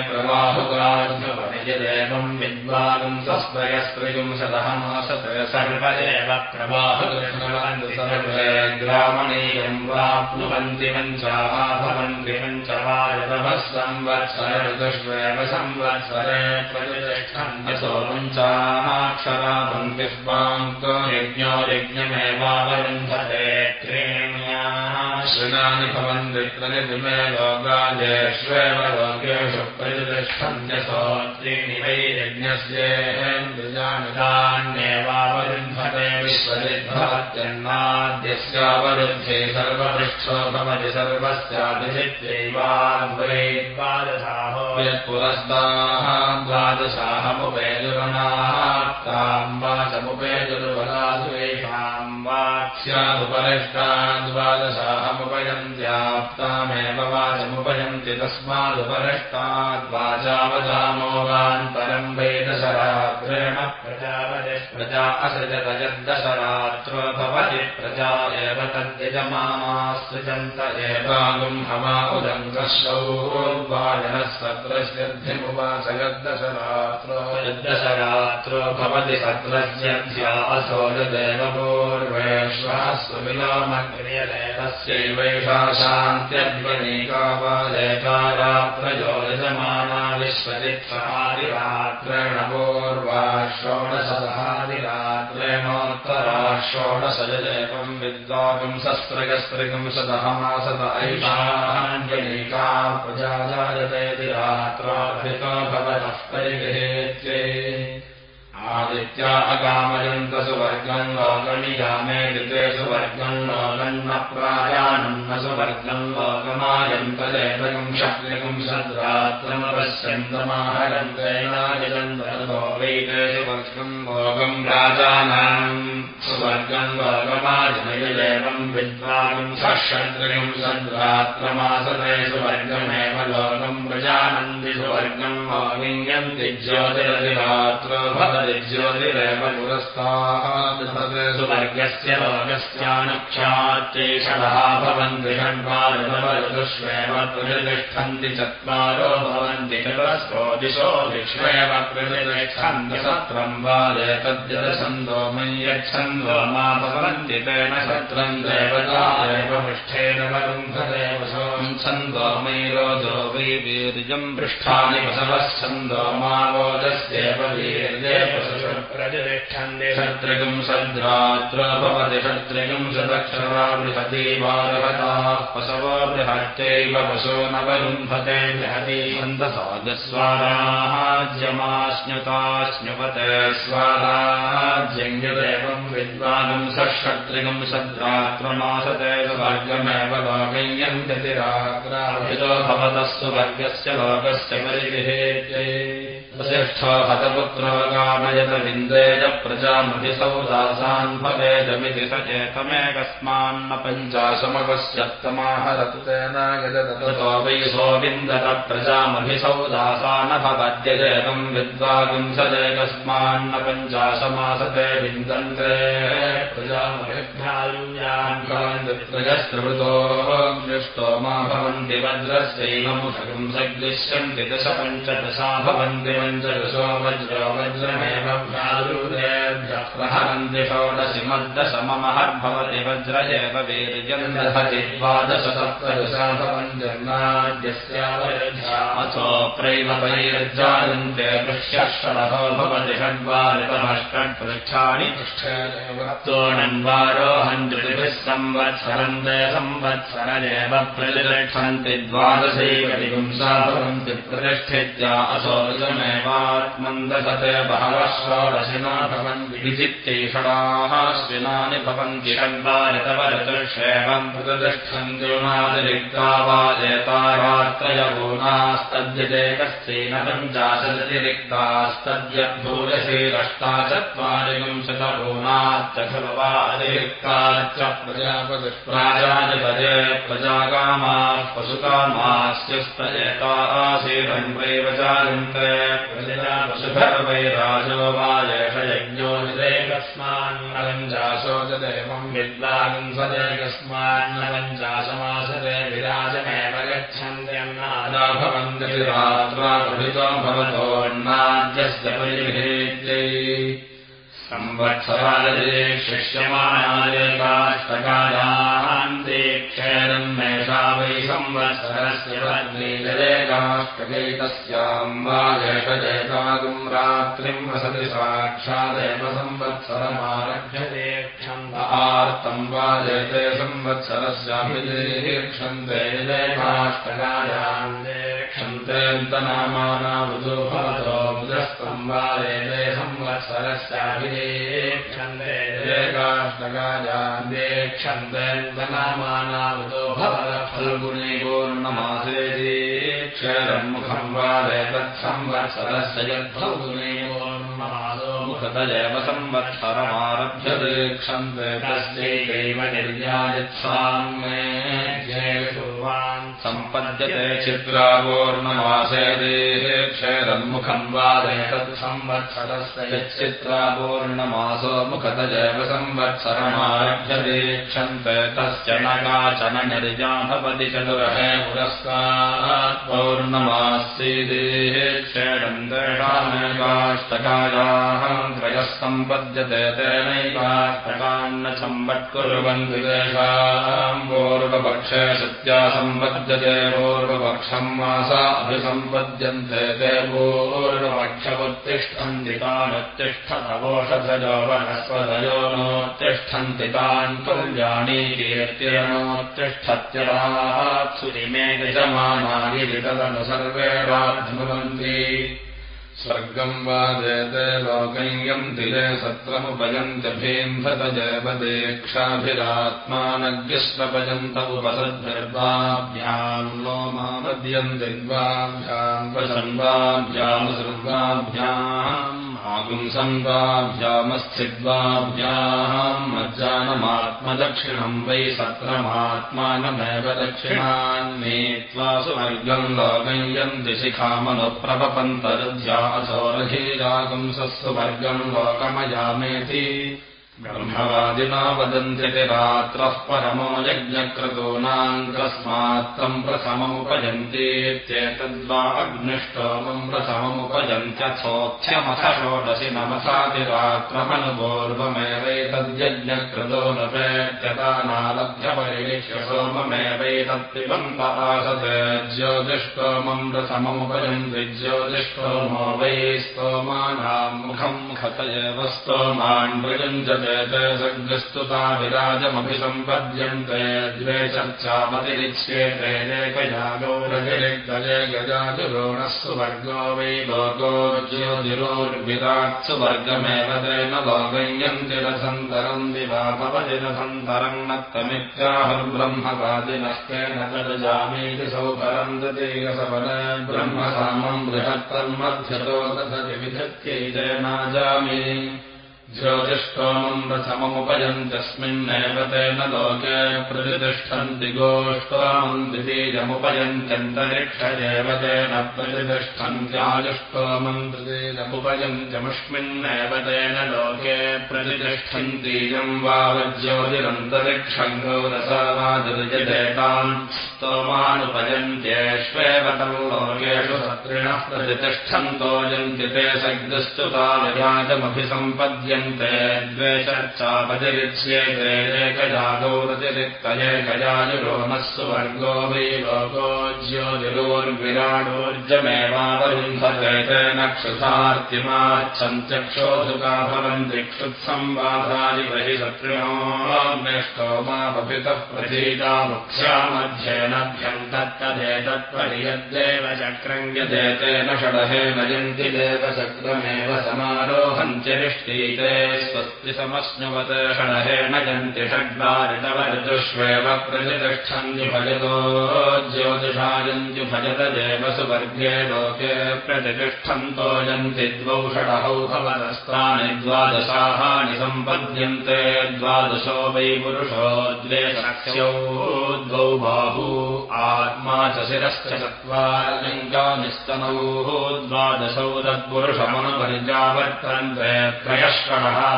प्रबाहुगाभ्युपनिजदेवम् विद्वागुम् सस्त्रयस्त्रिगुंशतः मासत्र सर्वदेव प्रबाहुकृष्णवन्तु सर्वे ग्रामणीयम् वाप्नुवन्ति पञ्चाः भवन्ति संवत्सर ऋतुष्वेव संवत्सरे प्रतिष्ठन्यसो पञ्चाक्षरा भन्ति स्वाङ्को यज्ञो यज्ञमेवावरुन्धते श्रिनानि भवन्ति प्रतिमे लोकादेष्वेव लोकेषु प्रतिष्ठन्यसो त्रीणि वै यज्ञस्येन्द्रियाणितान्येवावरुन्धते विश्वजिद्भवत्यन्नाद्यस्यावरुद्धे सर्वपृष्ठो भवति सर्वस्याभिजित्यैवाद्वै द्वादशाहो यत्पुरस्ताः द्वादशाहमुपेजुवनाः ताम् वाचमुपेजुर्वनाद्वेषाम् वाक्स्यादुपरिष्टा द्वादशाहमुपयन्त्याप्तामेव वाचमुपयन्ति तस्मादुपरिष्टाद्वाचावधामो वान्तरम् वेदशरात्रेण प्रजा असृजत यद्दशरात्रो भवति प्रजा एव तद्यजमाना सृजन्त एवागुम् हमा उदङ्गशौर्वायनः सत्रस्यद्धिमुवाच यद्दशरात्रो भवति सत्रस्यध्या असो यदेव पूर्वेष्वः सुविलोमक्रियते तस्यैवैषा शान्त्यध्वनीका वा लेकारात्रयो यजमाना विश्वजित्सहादिरात्रेण पूर्वा षोडशसहादिरात्रेणोत्तरा षोडशयदेवम् विद्वागुम् सस्त्रयस्त्रिगुंशदः मासत ऐषाञ्जनीका प्रजा जायते रात्राभितो भवतः परिगृहेत्यै आदित्या अगामयन्त सुवर्गम् लोकमियामे ऋते सुवर्गम् लोकम् न प्रायाणम् न सुवर्गम् लोकमायन्त सद्रात्रमपश्यन्तमाहरन्तेनायजन्तो वैते सुवर्गम् लोकम् राजानाम् सुवर्गम् लोकमाजनयदेवम् विद्वागम् षट्शत्रिकम् सद्रात्रमासते सुवर्गमेव लोकम् प्रजानन्ति सुवर्गम् मोविङ्गन्ति ज्योतिरधिरात्रो भवति ज्योतिरेव पुरस्तात् सुवर्गस्य लोकस्यानुक्षात्यैषडः भवन्ति षड्वारवऋतुष्वेव प्रतिष्ठन्ति चत्वारो भवन्ति चतस्रो दिशो विश्वेव प्रतिष्ठन्ति सत्रम् वा एतद्यदछन्दो मय्यच्छन्दो मा देवता एव पृष्ठेन वरुन्धदेव सोम् छन्दो वै वीर्यम् पृष्ठानि मावोदस्येव वीर्ये प्रतिष्ठन्ति षट्त्रिगुम् सद्रात्र भवति षट्त्रिगुम् सदक्षरा बृहती पशवो बृहत्यैव पशो न वरुन्धते बृहती छन्दसागस्वाराज्यमाश्नुताश्नुपते स्वाराज्यङ्गदेवम् विद्वानम् षट्त्रिगुम् सद्रात्रमासते सुवर्गमेव लोकय्यन्त्यतिरात्राभितो भवतः सुवर्गस्य लोकस्य परिगृहेत्यै प्रतिष्ठो हतपुत्रो गामयत विन्दे च प्रजामभिसौदासान्भवेदमिति स चेतमेकस्मान्न पञ्चाशमपश्यत्तमाहरतु तेनागतो वै सोऽविन्दत प्रजामभिसौदासान भवत्यजेकम् विद्वाविंशदेकस्मान्न पञ्चाशमासते विन्दन्ते प्रजामभिभ्यायुयान्प्रजस्त्रवृतो मा भवन्ति सग्लिष्यन्ति दश पञ्चदशा भवन्ति वज्रो वज्रमेव प्रहरन्ति षोडशि मद्दशममहर्भवति वज्र एव वीर्यन्दभति द्वादश पृष्यषडभो भवति षड्वारितमष्टपृष्ठानि नन्वारोहन्त्रिभिः संवत्सरन्ते संवत्सरदेव प्रतिष्ठन्ति द्वादशैकविपुंसा भवन्ति प्रतिष्ठित्या असौजमेवात्मन्दसते बहवः षोडशिना भवन्ति विचित्यैषडाः श्विनानि भवन्ति षड्वारितवरतुष्येवम् प्रतिष्ठन्त्युनातिरिक्ता वा एतारात्रयगुणास्तद्यदेकस्येन पञ्चाशदतिरिक्तास्तद्यद्भूयशीरष्टाचत्वारिविंशतगुणाच्च खलु वा अतिरिक्ताच्च प्रजापतिप्राजानिपदे प्रजाकामाः पशुकामास्यस्तजेता आसीरन्वैव चारन्ते पशुभर्वै राजो वा एष यज्ञो निदेकस्मान्नवञ्जासो च देवम् विद्वांसदेकस्मान्नवञ्जासमासते विराजमेव गच्छन्त्यन्नादा भवन्ति रात्रा प्रभृतो भवतोऽन्नाद्यस्य परिभेत्यै संवत्सरादये शिष्यमाणादेकाष्टकायान्ते क्षेरम् मेषा वै संवत्सरस्य वग्नेजलेकाष्टकैतस्याम् वा एषजेतागुम् रात्रिम् वसति साक्षादेव संवत्सरमारभ्यते क्षन्दार्तम् वा जयते संवत्सरस्याभिक्षन्ते जलेकाष्टकायान्ते क्षन्तेऽन्तनामानावृतो भवतो बुधस्तम् वा एते संवत्सरस्याभिः क्षन्ते क्षन्तेऽन्तनामानावृतो भवत फल्गुणे पूर्णमासे क्षरन्मुखम् वा एतत्संवत्सरस्य यद्फल्गुणे पूर्णमासो मुखतयेव संवत्सरमारभ्यते क्षन्ते तस्यैकैव निर्यायत्साङ्मे सम्पद्यते चित्रापूर्णमासे क्षेरन्मुखम् वा एतत् संवत्सरस्य यच्चित्रापूर्णमासो मुखतजैव संवत्सरमारभ्यते क्षन्ते तस्य न काचन निर्या भवति चतुरहे पुरस्कात् पौर्णमासीदेः क्षेरम् तेषामेकाष्टकायाः त्रयः सम्पद्यते तेषाम् पूर्वपक्षे सत्या सम्पद्यते पूर्वपक्षम् मासा अभिसम्पद्यन्ते ते पूर्वपक्षमुत्तिष्ठन्ति तानुत्तिष्ठतवोषधयो वनस्पतयो नोत्तिष्ठन्ति तान् कल्याणी कीर्त्यनोत्तिष्ठत्यरात्सुरिमे यजमानानि वितदनु सर्वेणाध्नुवन्ति स्वर्गम् वा जयते लोकयम् दिले सत्रमुपयन्त्यभीम्भतजयपदेक्षाभिरात्मानग्यस्वपयन्त उपसद्भिर्वाभ्याम् लो मामद्यन्ति द्वाभ्याम् प्रसन्वाभ्याम् सर्वाभ्याम् आगुंसन्वाभ्यामस्थिद्वाभ्याम् मज्जानमात्मदक्षिणम् वै सत्रमात्मानमेव दक्षिणान्नेत्वा सुवर्गम् लोकयन्ति शिखामनुप्रपन्तरुध्या असौरधीरागुंसस्सु वर्गम् लोकमयामेति ब्रह्मवादिना वदन्ति रात्रः परमो यज्ञक्रतूनाम् कस्मात्तम् प्रथममुपजन्तीत्येतद्वा अग्निष्टोमम् प्रथममुपजन्त्यथोऽथ्यमथ षोडशि नमसादिरात्रमनुभोर्वमेवैतद्यज्ञक्रतो न प्रेत्यतानालभ्यपरिलिख्य सोममेवैतत्पिबन्त आसते ज्योतिष्टोमम् प्रथममुपजन्ति ज्योतिष्टोमो वै स्तोमानाम् मुखम् मुखत एव स्तोमान् भृयुञ्जते सग्रस्तुता एकया गौरगिरिगजे गजाजुरोणस्सु वर्गो वै लोको ज्योतिरोर्विराट्सु वर्गमेव तेन लोकयन्ति रसन्तरम् दिवापवदिनसन्तरम् नत्तमित्याहुर्ब्रह्मवादिनस्तेन तदजामीति सौपरन्दतीयसफल ब्रह्मसामम् बृहत्तन्मध्यतो तथति विधत्यैतेनाजामि ज्योतिष्टोमम् प्रथममुपयन्त्यस्मिन्नेव तेन लोके प्रतिष्ठन्ति गोष्टोमम् द्वितीयमुपयन्त्यन्तरिक्षयेव तेन प्रतिष्ठन्त्याजुष्टोमम् तृतीयमुपयन्त्यमुष्मिन्नेव तेन लोके प्रतिष्ठन्तीयम् वावज्योतिरन्तरिक्षम् गौरसावादितान् स्तोमानुपयन्त्येष्वेव तम् लोकेषु सत्रिणः प्रतिष्ठन्तोऽयन्ति ते सग्स्तुता विराजमभिसम्पद्य द्वे चर्चापतिरिच्येते एकजागौरतिरिक्तयेकजायुरोमस्सु वर्गो वै लोको ज्योतिरोर्विराडोर्जमेवावरुन्धते तेन क्षुधार्तिमाच्छन्त्यक्षोधुका भवन्ति क्षुत्संवादानि बहि सत्रिणोष्टोमापभितः प्रचीता मुख्यामध्येनभ्यम् तत्तदेतत्परियद्देव चक्रङ्ग्यते तेन षडहे नयन्ति देवचक्रमेव स्वस्ति समश्नुवत् षडहेण जन्ति षड्वारितवऋतुष्वेव प्रतिष्ठन्त्युभजतो ज्योतिषायन्त्युभजत देवसु वर्गे लोके प्रतिष्ठन्तो यन्ति द्वौ षडहौ भवदस्तानि द्वादशाहानि सम्पद्यन्ते द्वादशो वै पुरुषो द्वे सख्यौ द्वौ बाहू आत्मा च शिरश्च चत्वारलिङ्गानि स्तनौ द्वादशौ तत्पुरुषमनुपरिजावर्तन्ते त्रयश्व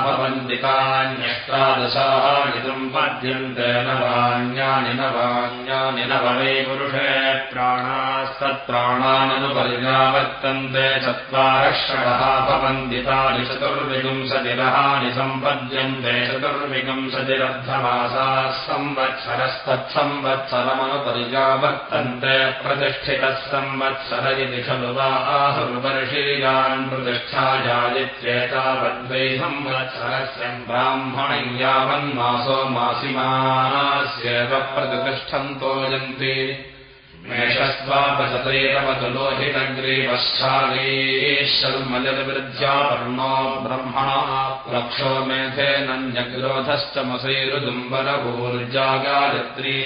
भवन्ति तान्यष्टादशानि सम्पद्यन्ते नवान्यानि नवान्यानि नवमे पुरुषे प्राणास्तत्प्राणाननुपरिजावर्तन्ते चत्वारः षडः भवन्ति तानि चतुर्विंशतिरहानि सम्पद्यन्ते चतुर्विंशतिरर्धमासाः संवत्सरस्तत्संवत्सरमनुपरिजावर्तन्ते प्रतिष्ठितः संवत्सर इति खलु वा आहुर्वर्षीयान् प्रतिष्ठायादित्येतावद्वै ब्राह्मणम् यावन्मासो मासिमास्येव प्रतिष्ठन्तो यन्ति मेषस्वापचतैरवतु लोहितग्रीवश्चालीशर्मजलवृद्ध्यापर्णो ब्रह्मणा रक्षो मेधेनन्यग्रोधश्च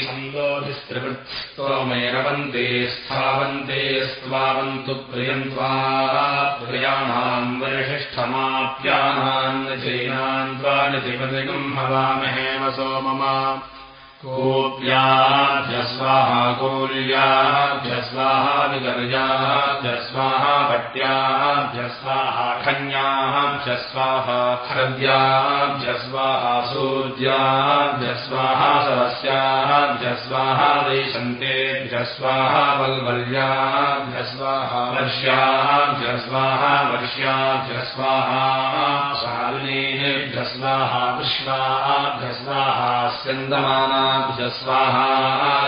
सन्दोधिस्त्रिवृत्स्तोमैरवन्ते स्थावन्ते स्वावन्तु प्रियन्त्वा प्रियाणाम् वरिशिष्ठमाप्यानान् जैनान् त्वानिधिपतिगम् हवामहेव सोममा कोऽप्याभ्यस्वाहा कौल्याभ्यस्वाहा विगर्याभ्यस्वाहा भट्याभ्यस्वाहा खन्याभ्यस्वाहा खरद्याभ्यस्वाहा सूर्याभ्यस्वाहा सरस्याभ्यस्वाहा वैशन्तेभ्यस्वाहा वल्वल्याभ्यस्वाहा वर्ष्याभ्यस्वाहा वर्ष्याभ्यस्वाहा शालिनेभ्यस्वाहा विश्वाभ्यस्वाहा स्यन्दमाना स्वाहा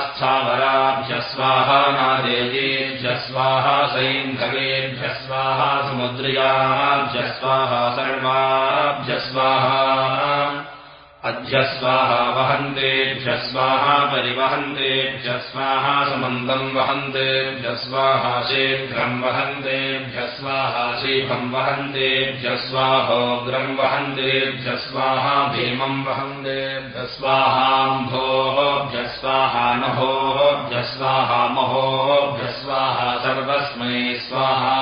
स्थावराभ्यस्वाहा नादेयेभ्यस्वाहा सैन्धवेभ्यस्वाहा समुद्र्याभ्यस्वाहा सर्वाभ्यस्वाहा अध्यस्वाहा वहन्तेभ्यस्वाहा परिवहन्तेभ्यस्वाहा समन्दम् वहन्तेभ्यस्वाहा शीघ्रम् वहन्तेभ्यस्वाहा शीघ्रम् वहन्तेभ्यस्वाहोग्रम् वहन्तेभ्यस्वाहा भीमम् वहन्तेभ्यस्वाहाम्भोभ्यस्वाहा नभोभ्यस्वाहा महोभ्यस्वाहा सर्वस्मै स्वाहा।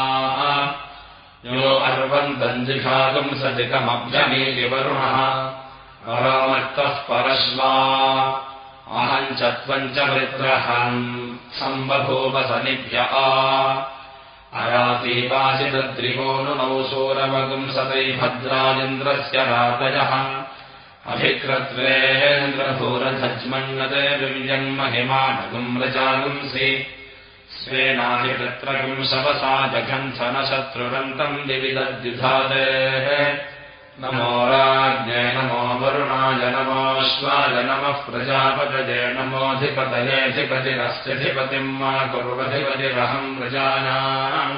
अर्वन्तम् जिघागम् सदिकमभ्यमीति वरुणः परामर्तः परश्वा अहम् च त्वम् च वृत्रहम् सम्बभूवसनिभ्य अरातीवाचितद्रिवोनुनौ सोरवगुंसतै भद्राजेन्द्रस्य रातयः अभिक्रत्वेन्द्रभूरधज्मन्नते विजन्महिमानगुम् रजागुंसि। स्वेनाभिकृत्रगुम् शवसा जघन्थनशत्रुरन्तम् दिविदद्युधादेः नमो राज्ञे नमो वरुणाय नमोऽश्वाय नमः प्रजापतये नमोऽधिपतयेऽधिपतिरस्यधिपतिम् मा कुर्वधिपतिरहम् प्रजानाम्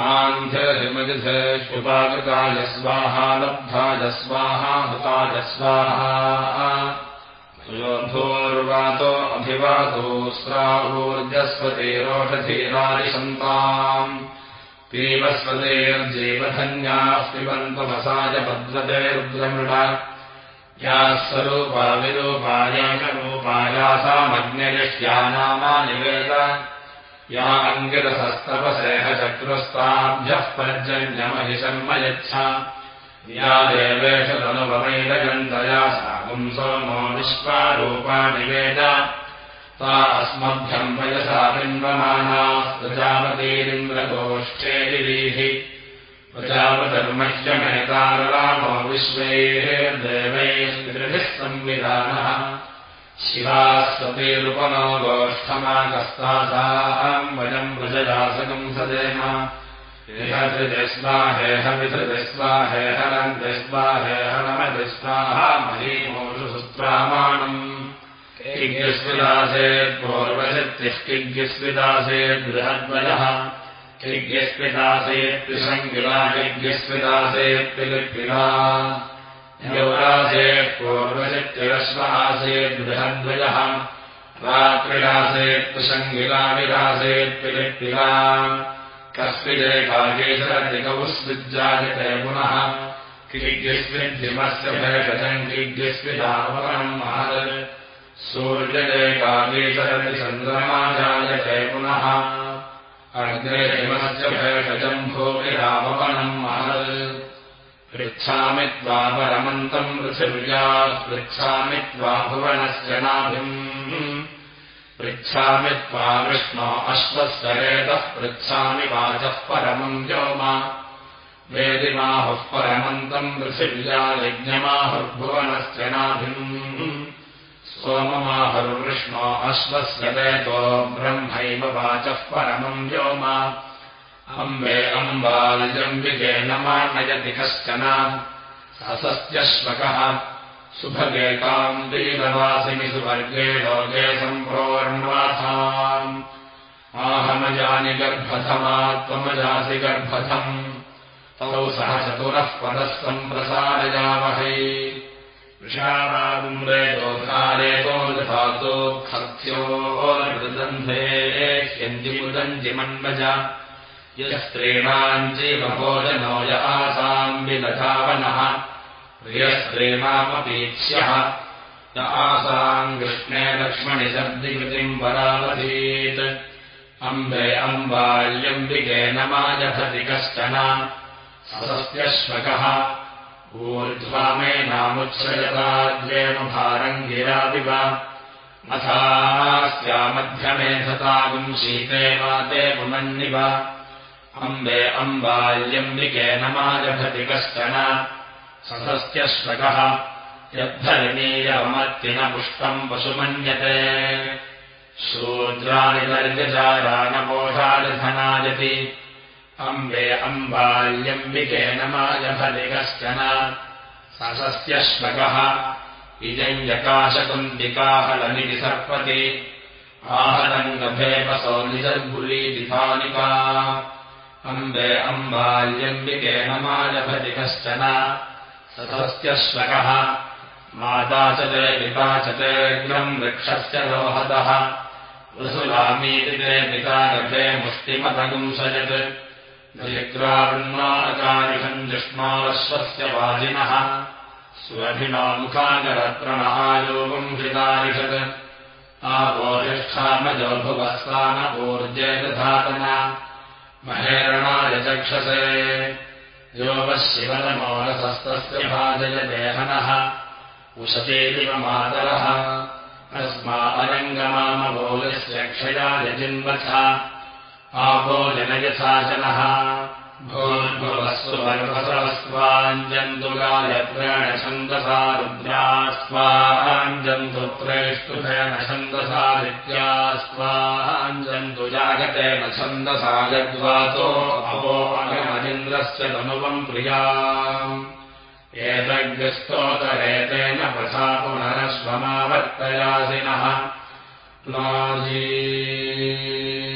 मान्ध्यधिमतिधेष्वुपाकृताय स्वाहा लब्धाय स्वाहा हुताय स्वाहा भूर्वातो अभिवातो स्रावूर्जस्वतीरोषधीरादिसन्ताम् पीवस्वतेर्जीवधन्याः पिबन्तमसाय भद्रते रुद्रमृड। याः स्वरूपा विरूपायाकरूपायासामग्निरिष्या नामानिवेद या अङ्गिरसस्तपसेहचक्रुस्ताभ्यः पर्जन्यमहि शर्म यच्छा या देवेश तनुभवैरगन्तया सा पुंसोमो विश्वारूपा निवेद ता अस्मभ्यम् वयसा बिम्बमाना प्रजापतीरिन्द्रगोष्ठेरिः प्रजापधर्मह्यमेताररामो विश्वैः देवैस्त्रिभिः संविधानः। शिवास्वतीरुपनो गोष्ठमाकस्तासाम् वयम् व्रजयासकम् सदेम। हेहृजस्वाहेहविधृजस्वाहेहरन्त्यस्वाहेहरमधिस्वाहा महीमोषु सुत्रामाणम् किज्ञस्विदासेत्पूर्वशक्तिः किज्ञस्विदासेद्बृहद्वयः किज्ञस्विदासेत्तिसङ्गिला किज्ञस्विदासेत्तिलिपिला योरासेत् पूर्वशक्तिरश्व आसेद्बृहद्वयः रात्रिरासेत्तुसङ्गिला विरासेत्तिलिपिला कस्मिदेकाकेशरतिकौ स्विज्जायते पुनः किज्ञस्विद्धिमस्य भेषजम् किज्ञस्विदावरणम् महत् सूर्यदेकाकेशरति चन्द्रमाजायते पुनः। अग्रेमस्य भेषजम् भूमिरावरणम् महत् पृच्छामि त्वा परमन्तम् पृथिव्या पृच्छामि त्वा भुवनस्य नाभिम्। पृच्छामि त्वा विष्णो अश्वस्तरेतः पृच्छामि वाचः परमम् व्योमा। वेदिमाहुः परमन्तम् पृथिव्या यज्ञमाहुर्भुवनस्य नाभिम् सोममाहुर्विष्णो अश्वस्य रेतो ब्रह्मैव वाचः परमम् व्योमा। अम्बे अम्बालजम्बिके न मानयति कश्चन ससस्त्यश्वकः सुभगेकाम् वीरवासिनि सुवर्गे लोके सम्प्रोर्ण्वाथाम् आहमजानि गर्भथमा त्वमजासि गर्भथम् तौ सह चतुरः पदः सम्प्रसारयामहै खर्त्योर्वृदन्धे ह्यञ्जिमुदञ्जिमन्वज यस्त्रीणाम् जीवभोजनो य आसाम् विदधावनः प्रियस्त्रीणामपीक्ष्यः। य आसाम् कृष्णे लक्ष्मणि सर्दिकृतिम् परावधीत् अम्बे अम्बाल्यम्बिके न माजभति कश्चन। सस्त्यश्वकः ऊर्ध्वामे नामुच्छ्रयताद्वेणुभारम् गिरादिव अथास्यामध्यमे धतागुम् शीते वाते पुनन्निव अम्बे अम्बाल्यम्बिके न माजभति पुष्पम् पशुमन्यते शूद्राणि दर्गजारानपोषादिधनायति अम्बे अम्बाल्यम्बिके न माजभति कश्चन ससस्त्यश्वकः इयम् यकाशकुन्दिकाहलमिति सर्पति आहलम् गभेपसो निजर्गुलीतिथानिका अम्बे अम्बाल्यम्बिके न। माजभति कश्चन सतस्त्यश्वकः माताचते पिताचतेऽग्रम् वृक्षस्य लोहतः वसुलामीतिते पिता गभे मुष्टिमतगुंसयत् विग्रावृण्वाकारिषम् जिष्मावश्वस्य वाजिनः। स्वभिनामुखागरत्रणहायोगम् हृदारिषत्। आपोधिष्ठामजो भुवस्तानपूर्जे दधातना महेरणाय चक्षसे। योगः शिवनमोरसस्तस्य भाजय देहनः। उशतीरिव मातरः अस्मा अरङ्गमामबोलस्य क्षया यजिन्वथ आपो जनयथा जनः भूर्भुवस्वस्वाञ्जन्तु गायत्रेणछन्दसा रुद्रास्वाञ्जन्तु प्रेष्टुभेन छन्दसा विद्यास्वाञ्जन्तु जागतेन छन्दसा यद्वातो अपोगमजिन्द्रस्य तनुवम् प्रिया एतज्ञस्तोतरेतेन प्रथा पुनरश्वमावर्तयासिनः छासी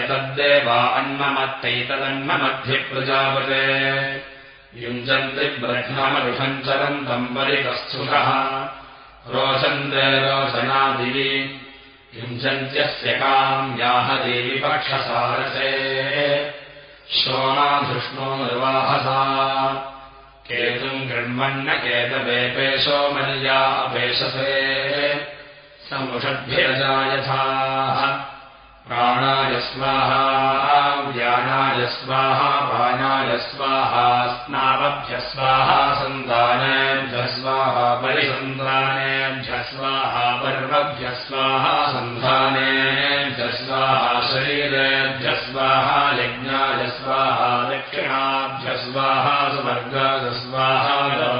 एतद्देवा अन्नमत्तैतदन्नमध्ये प्रजापते। युञ्जन्ति ब्रह्ममरुषञ्चरन्तम् परितस्थुषः रोचन्ते रोचनादिवि युञ्जन्त्यस्य काम्याह देवि पक्षसारसे। शोणाधृष्णो निर्वाहसा केतुम् समुषद्भिरजायथाः। प्राणाय स्वाहा पानाय स्वाहा स्नावभ्य स्वाहा सन्तानेभ्य स्वाहा परिसन्तानेभ्य स्वाहा पर्वभ्य स्वाहा सन्तानेभ्य स्वाहा शरीरेभ्य स्वाहा यज्ञाय स्वाहा दक्षिणाभ्य स्वाहा सुवर्गाय स्वाहा लोकाय स्वाहा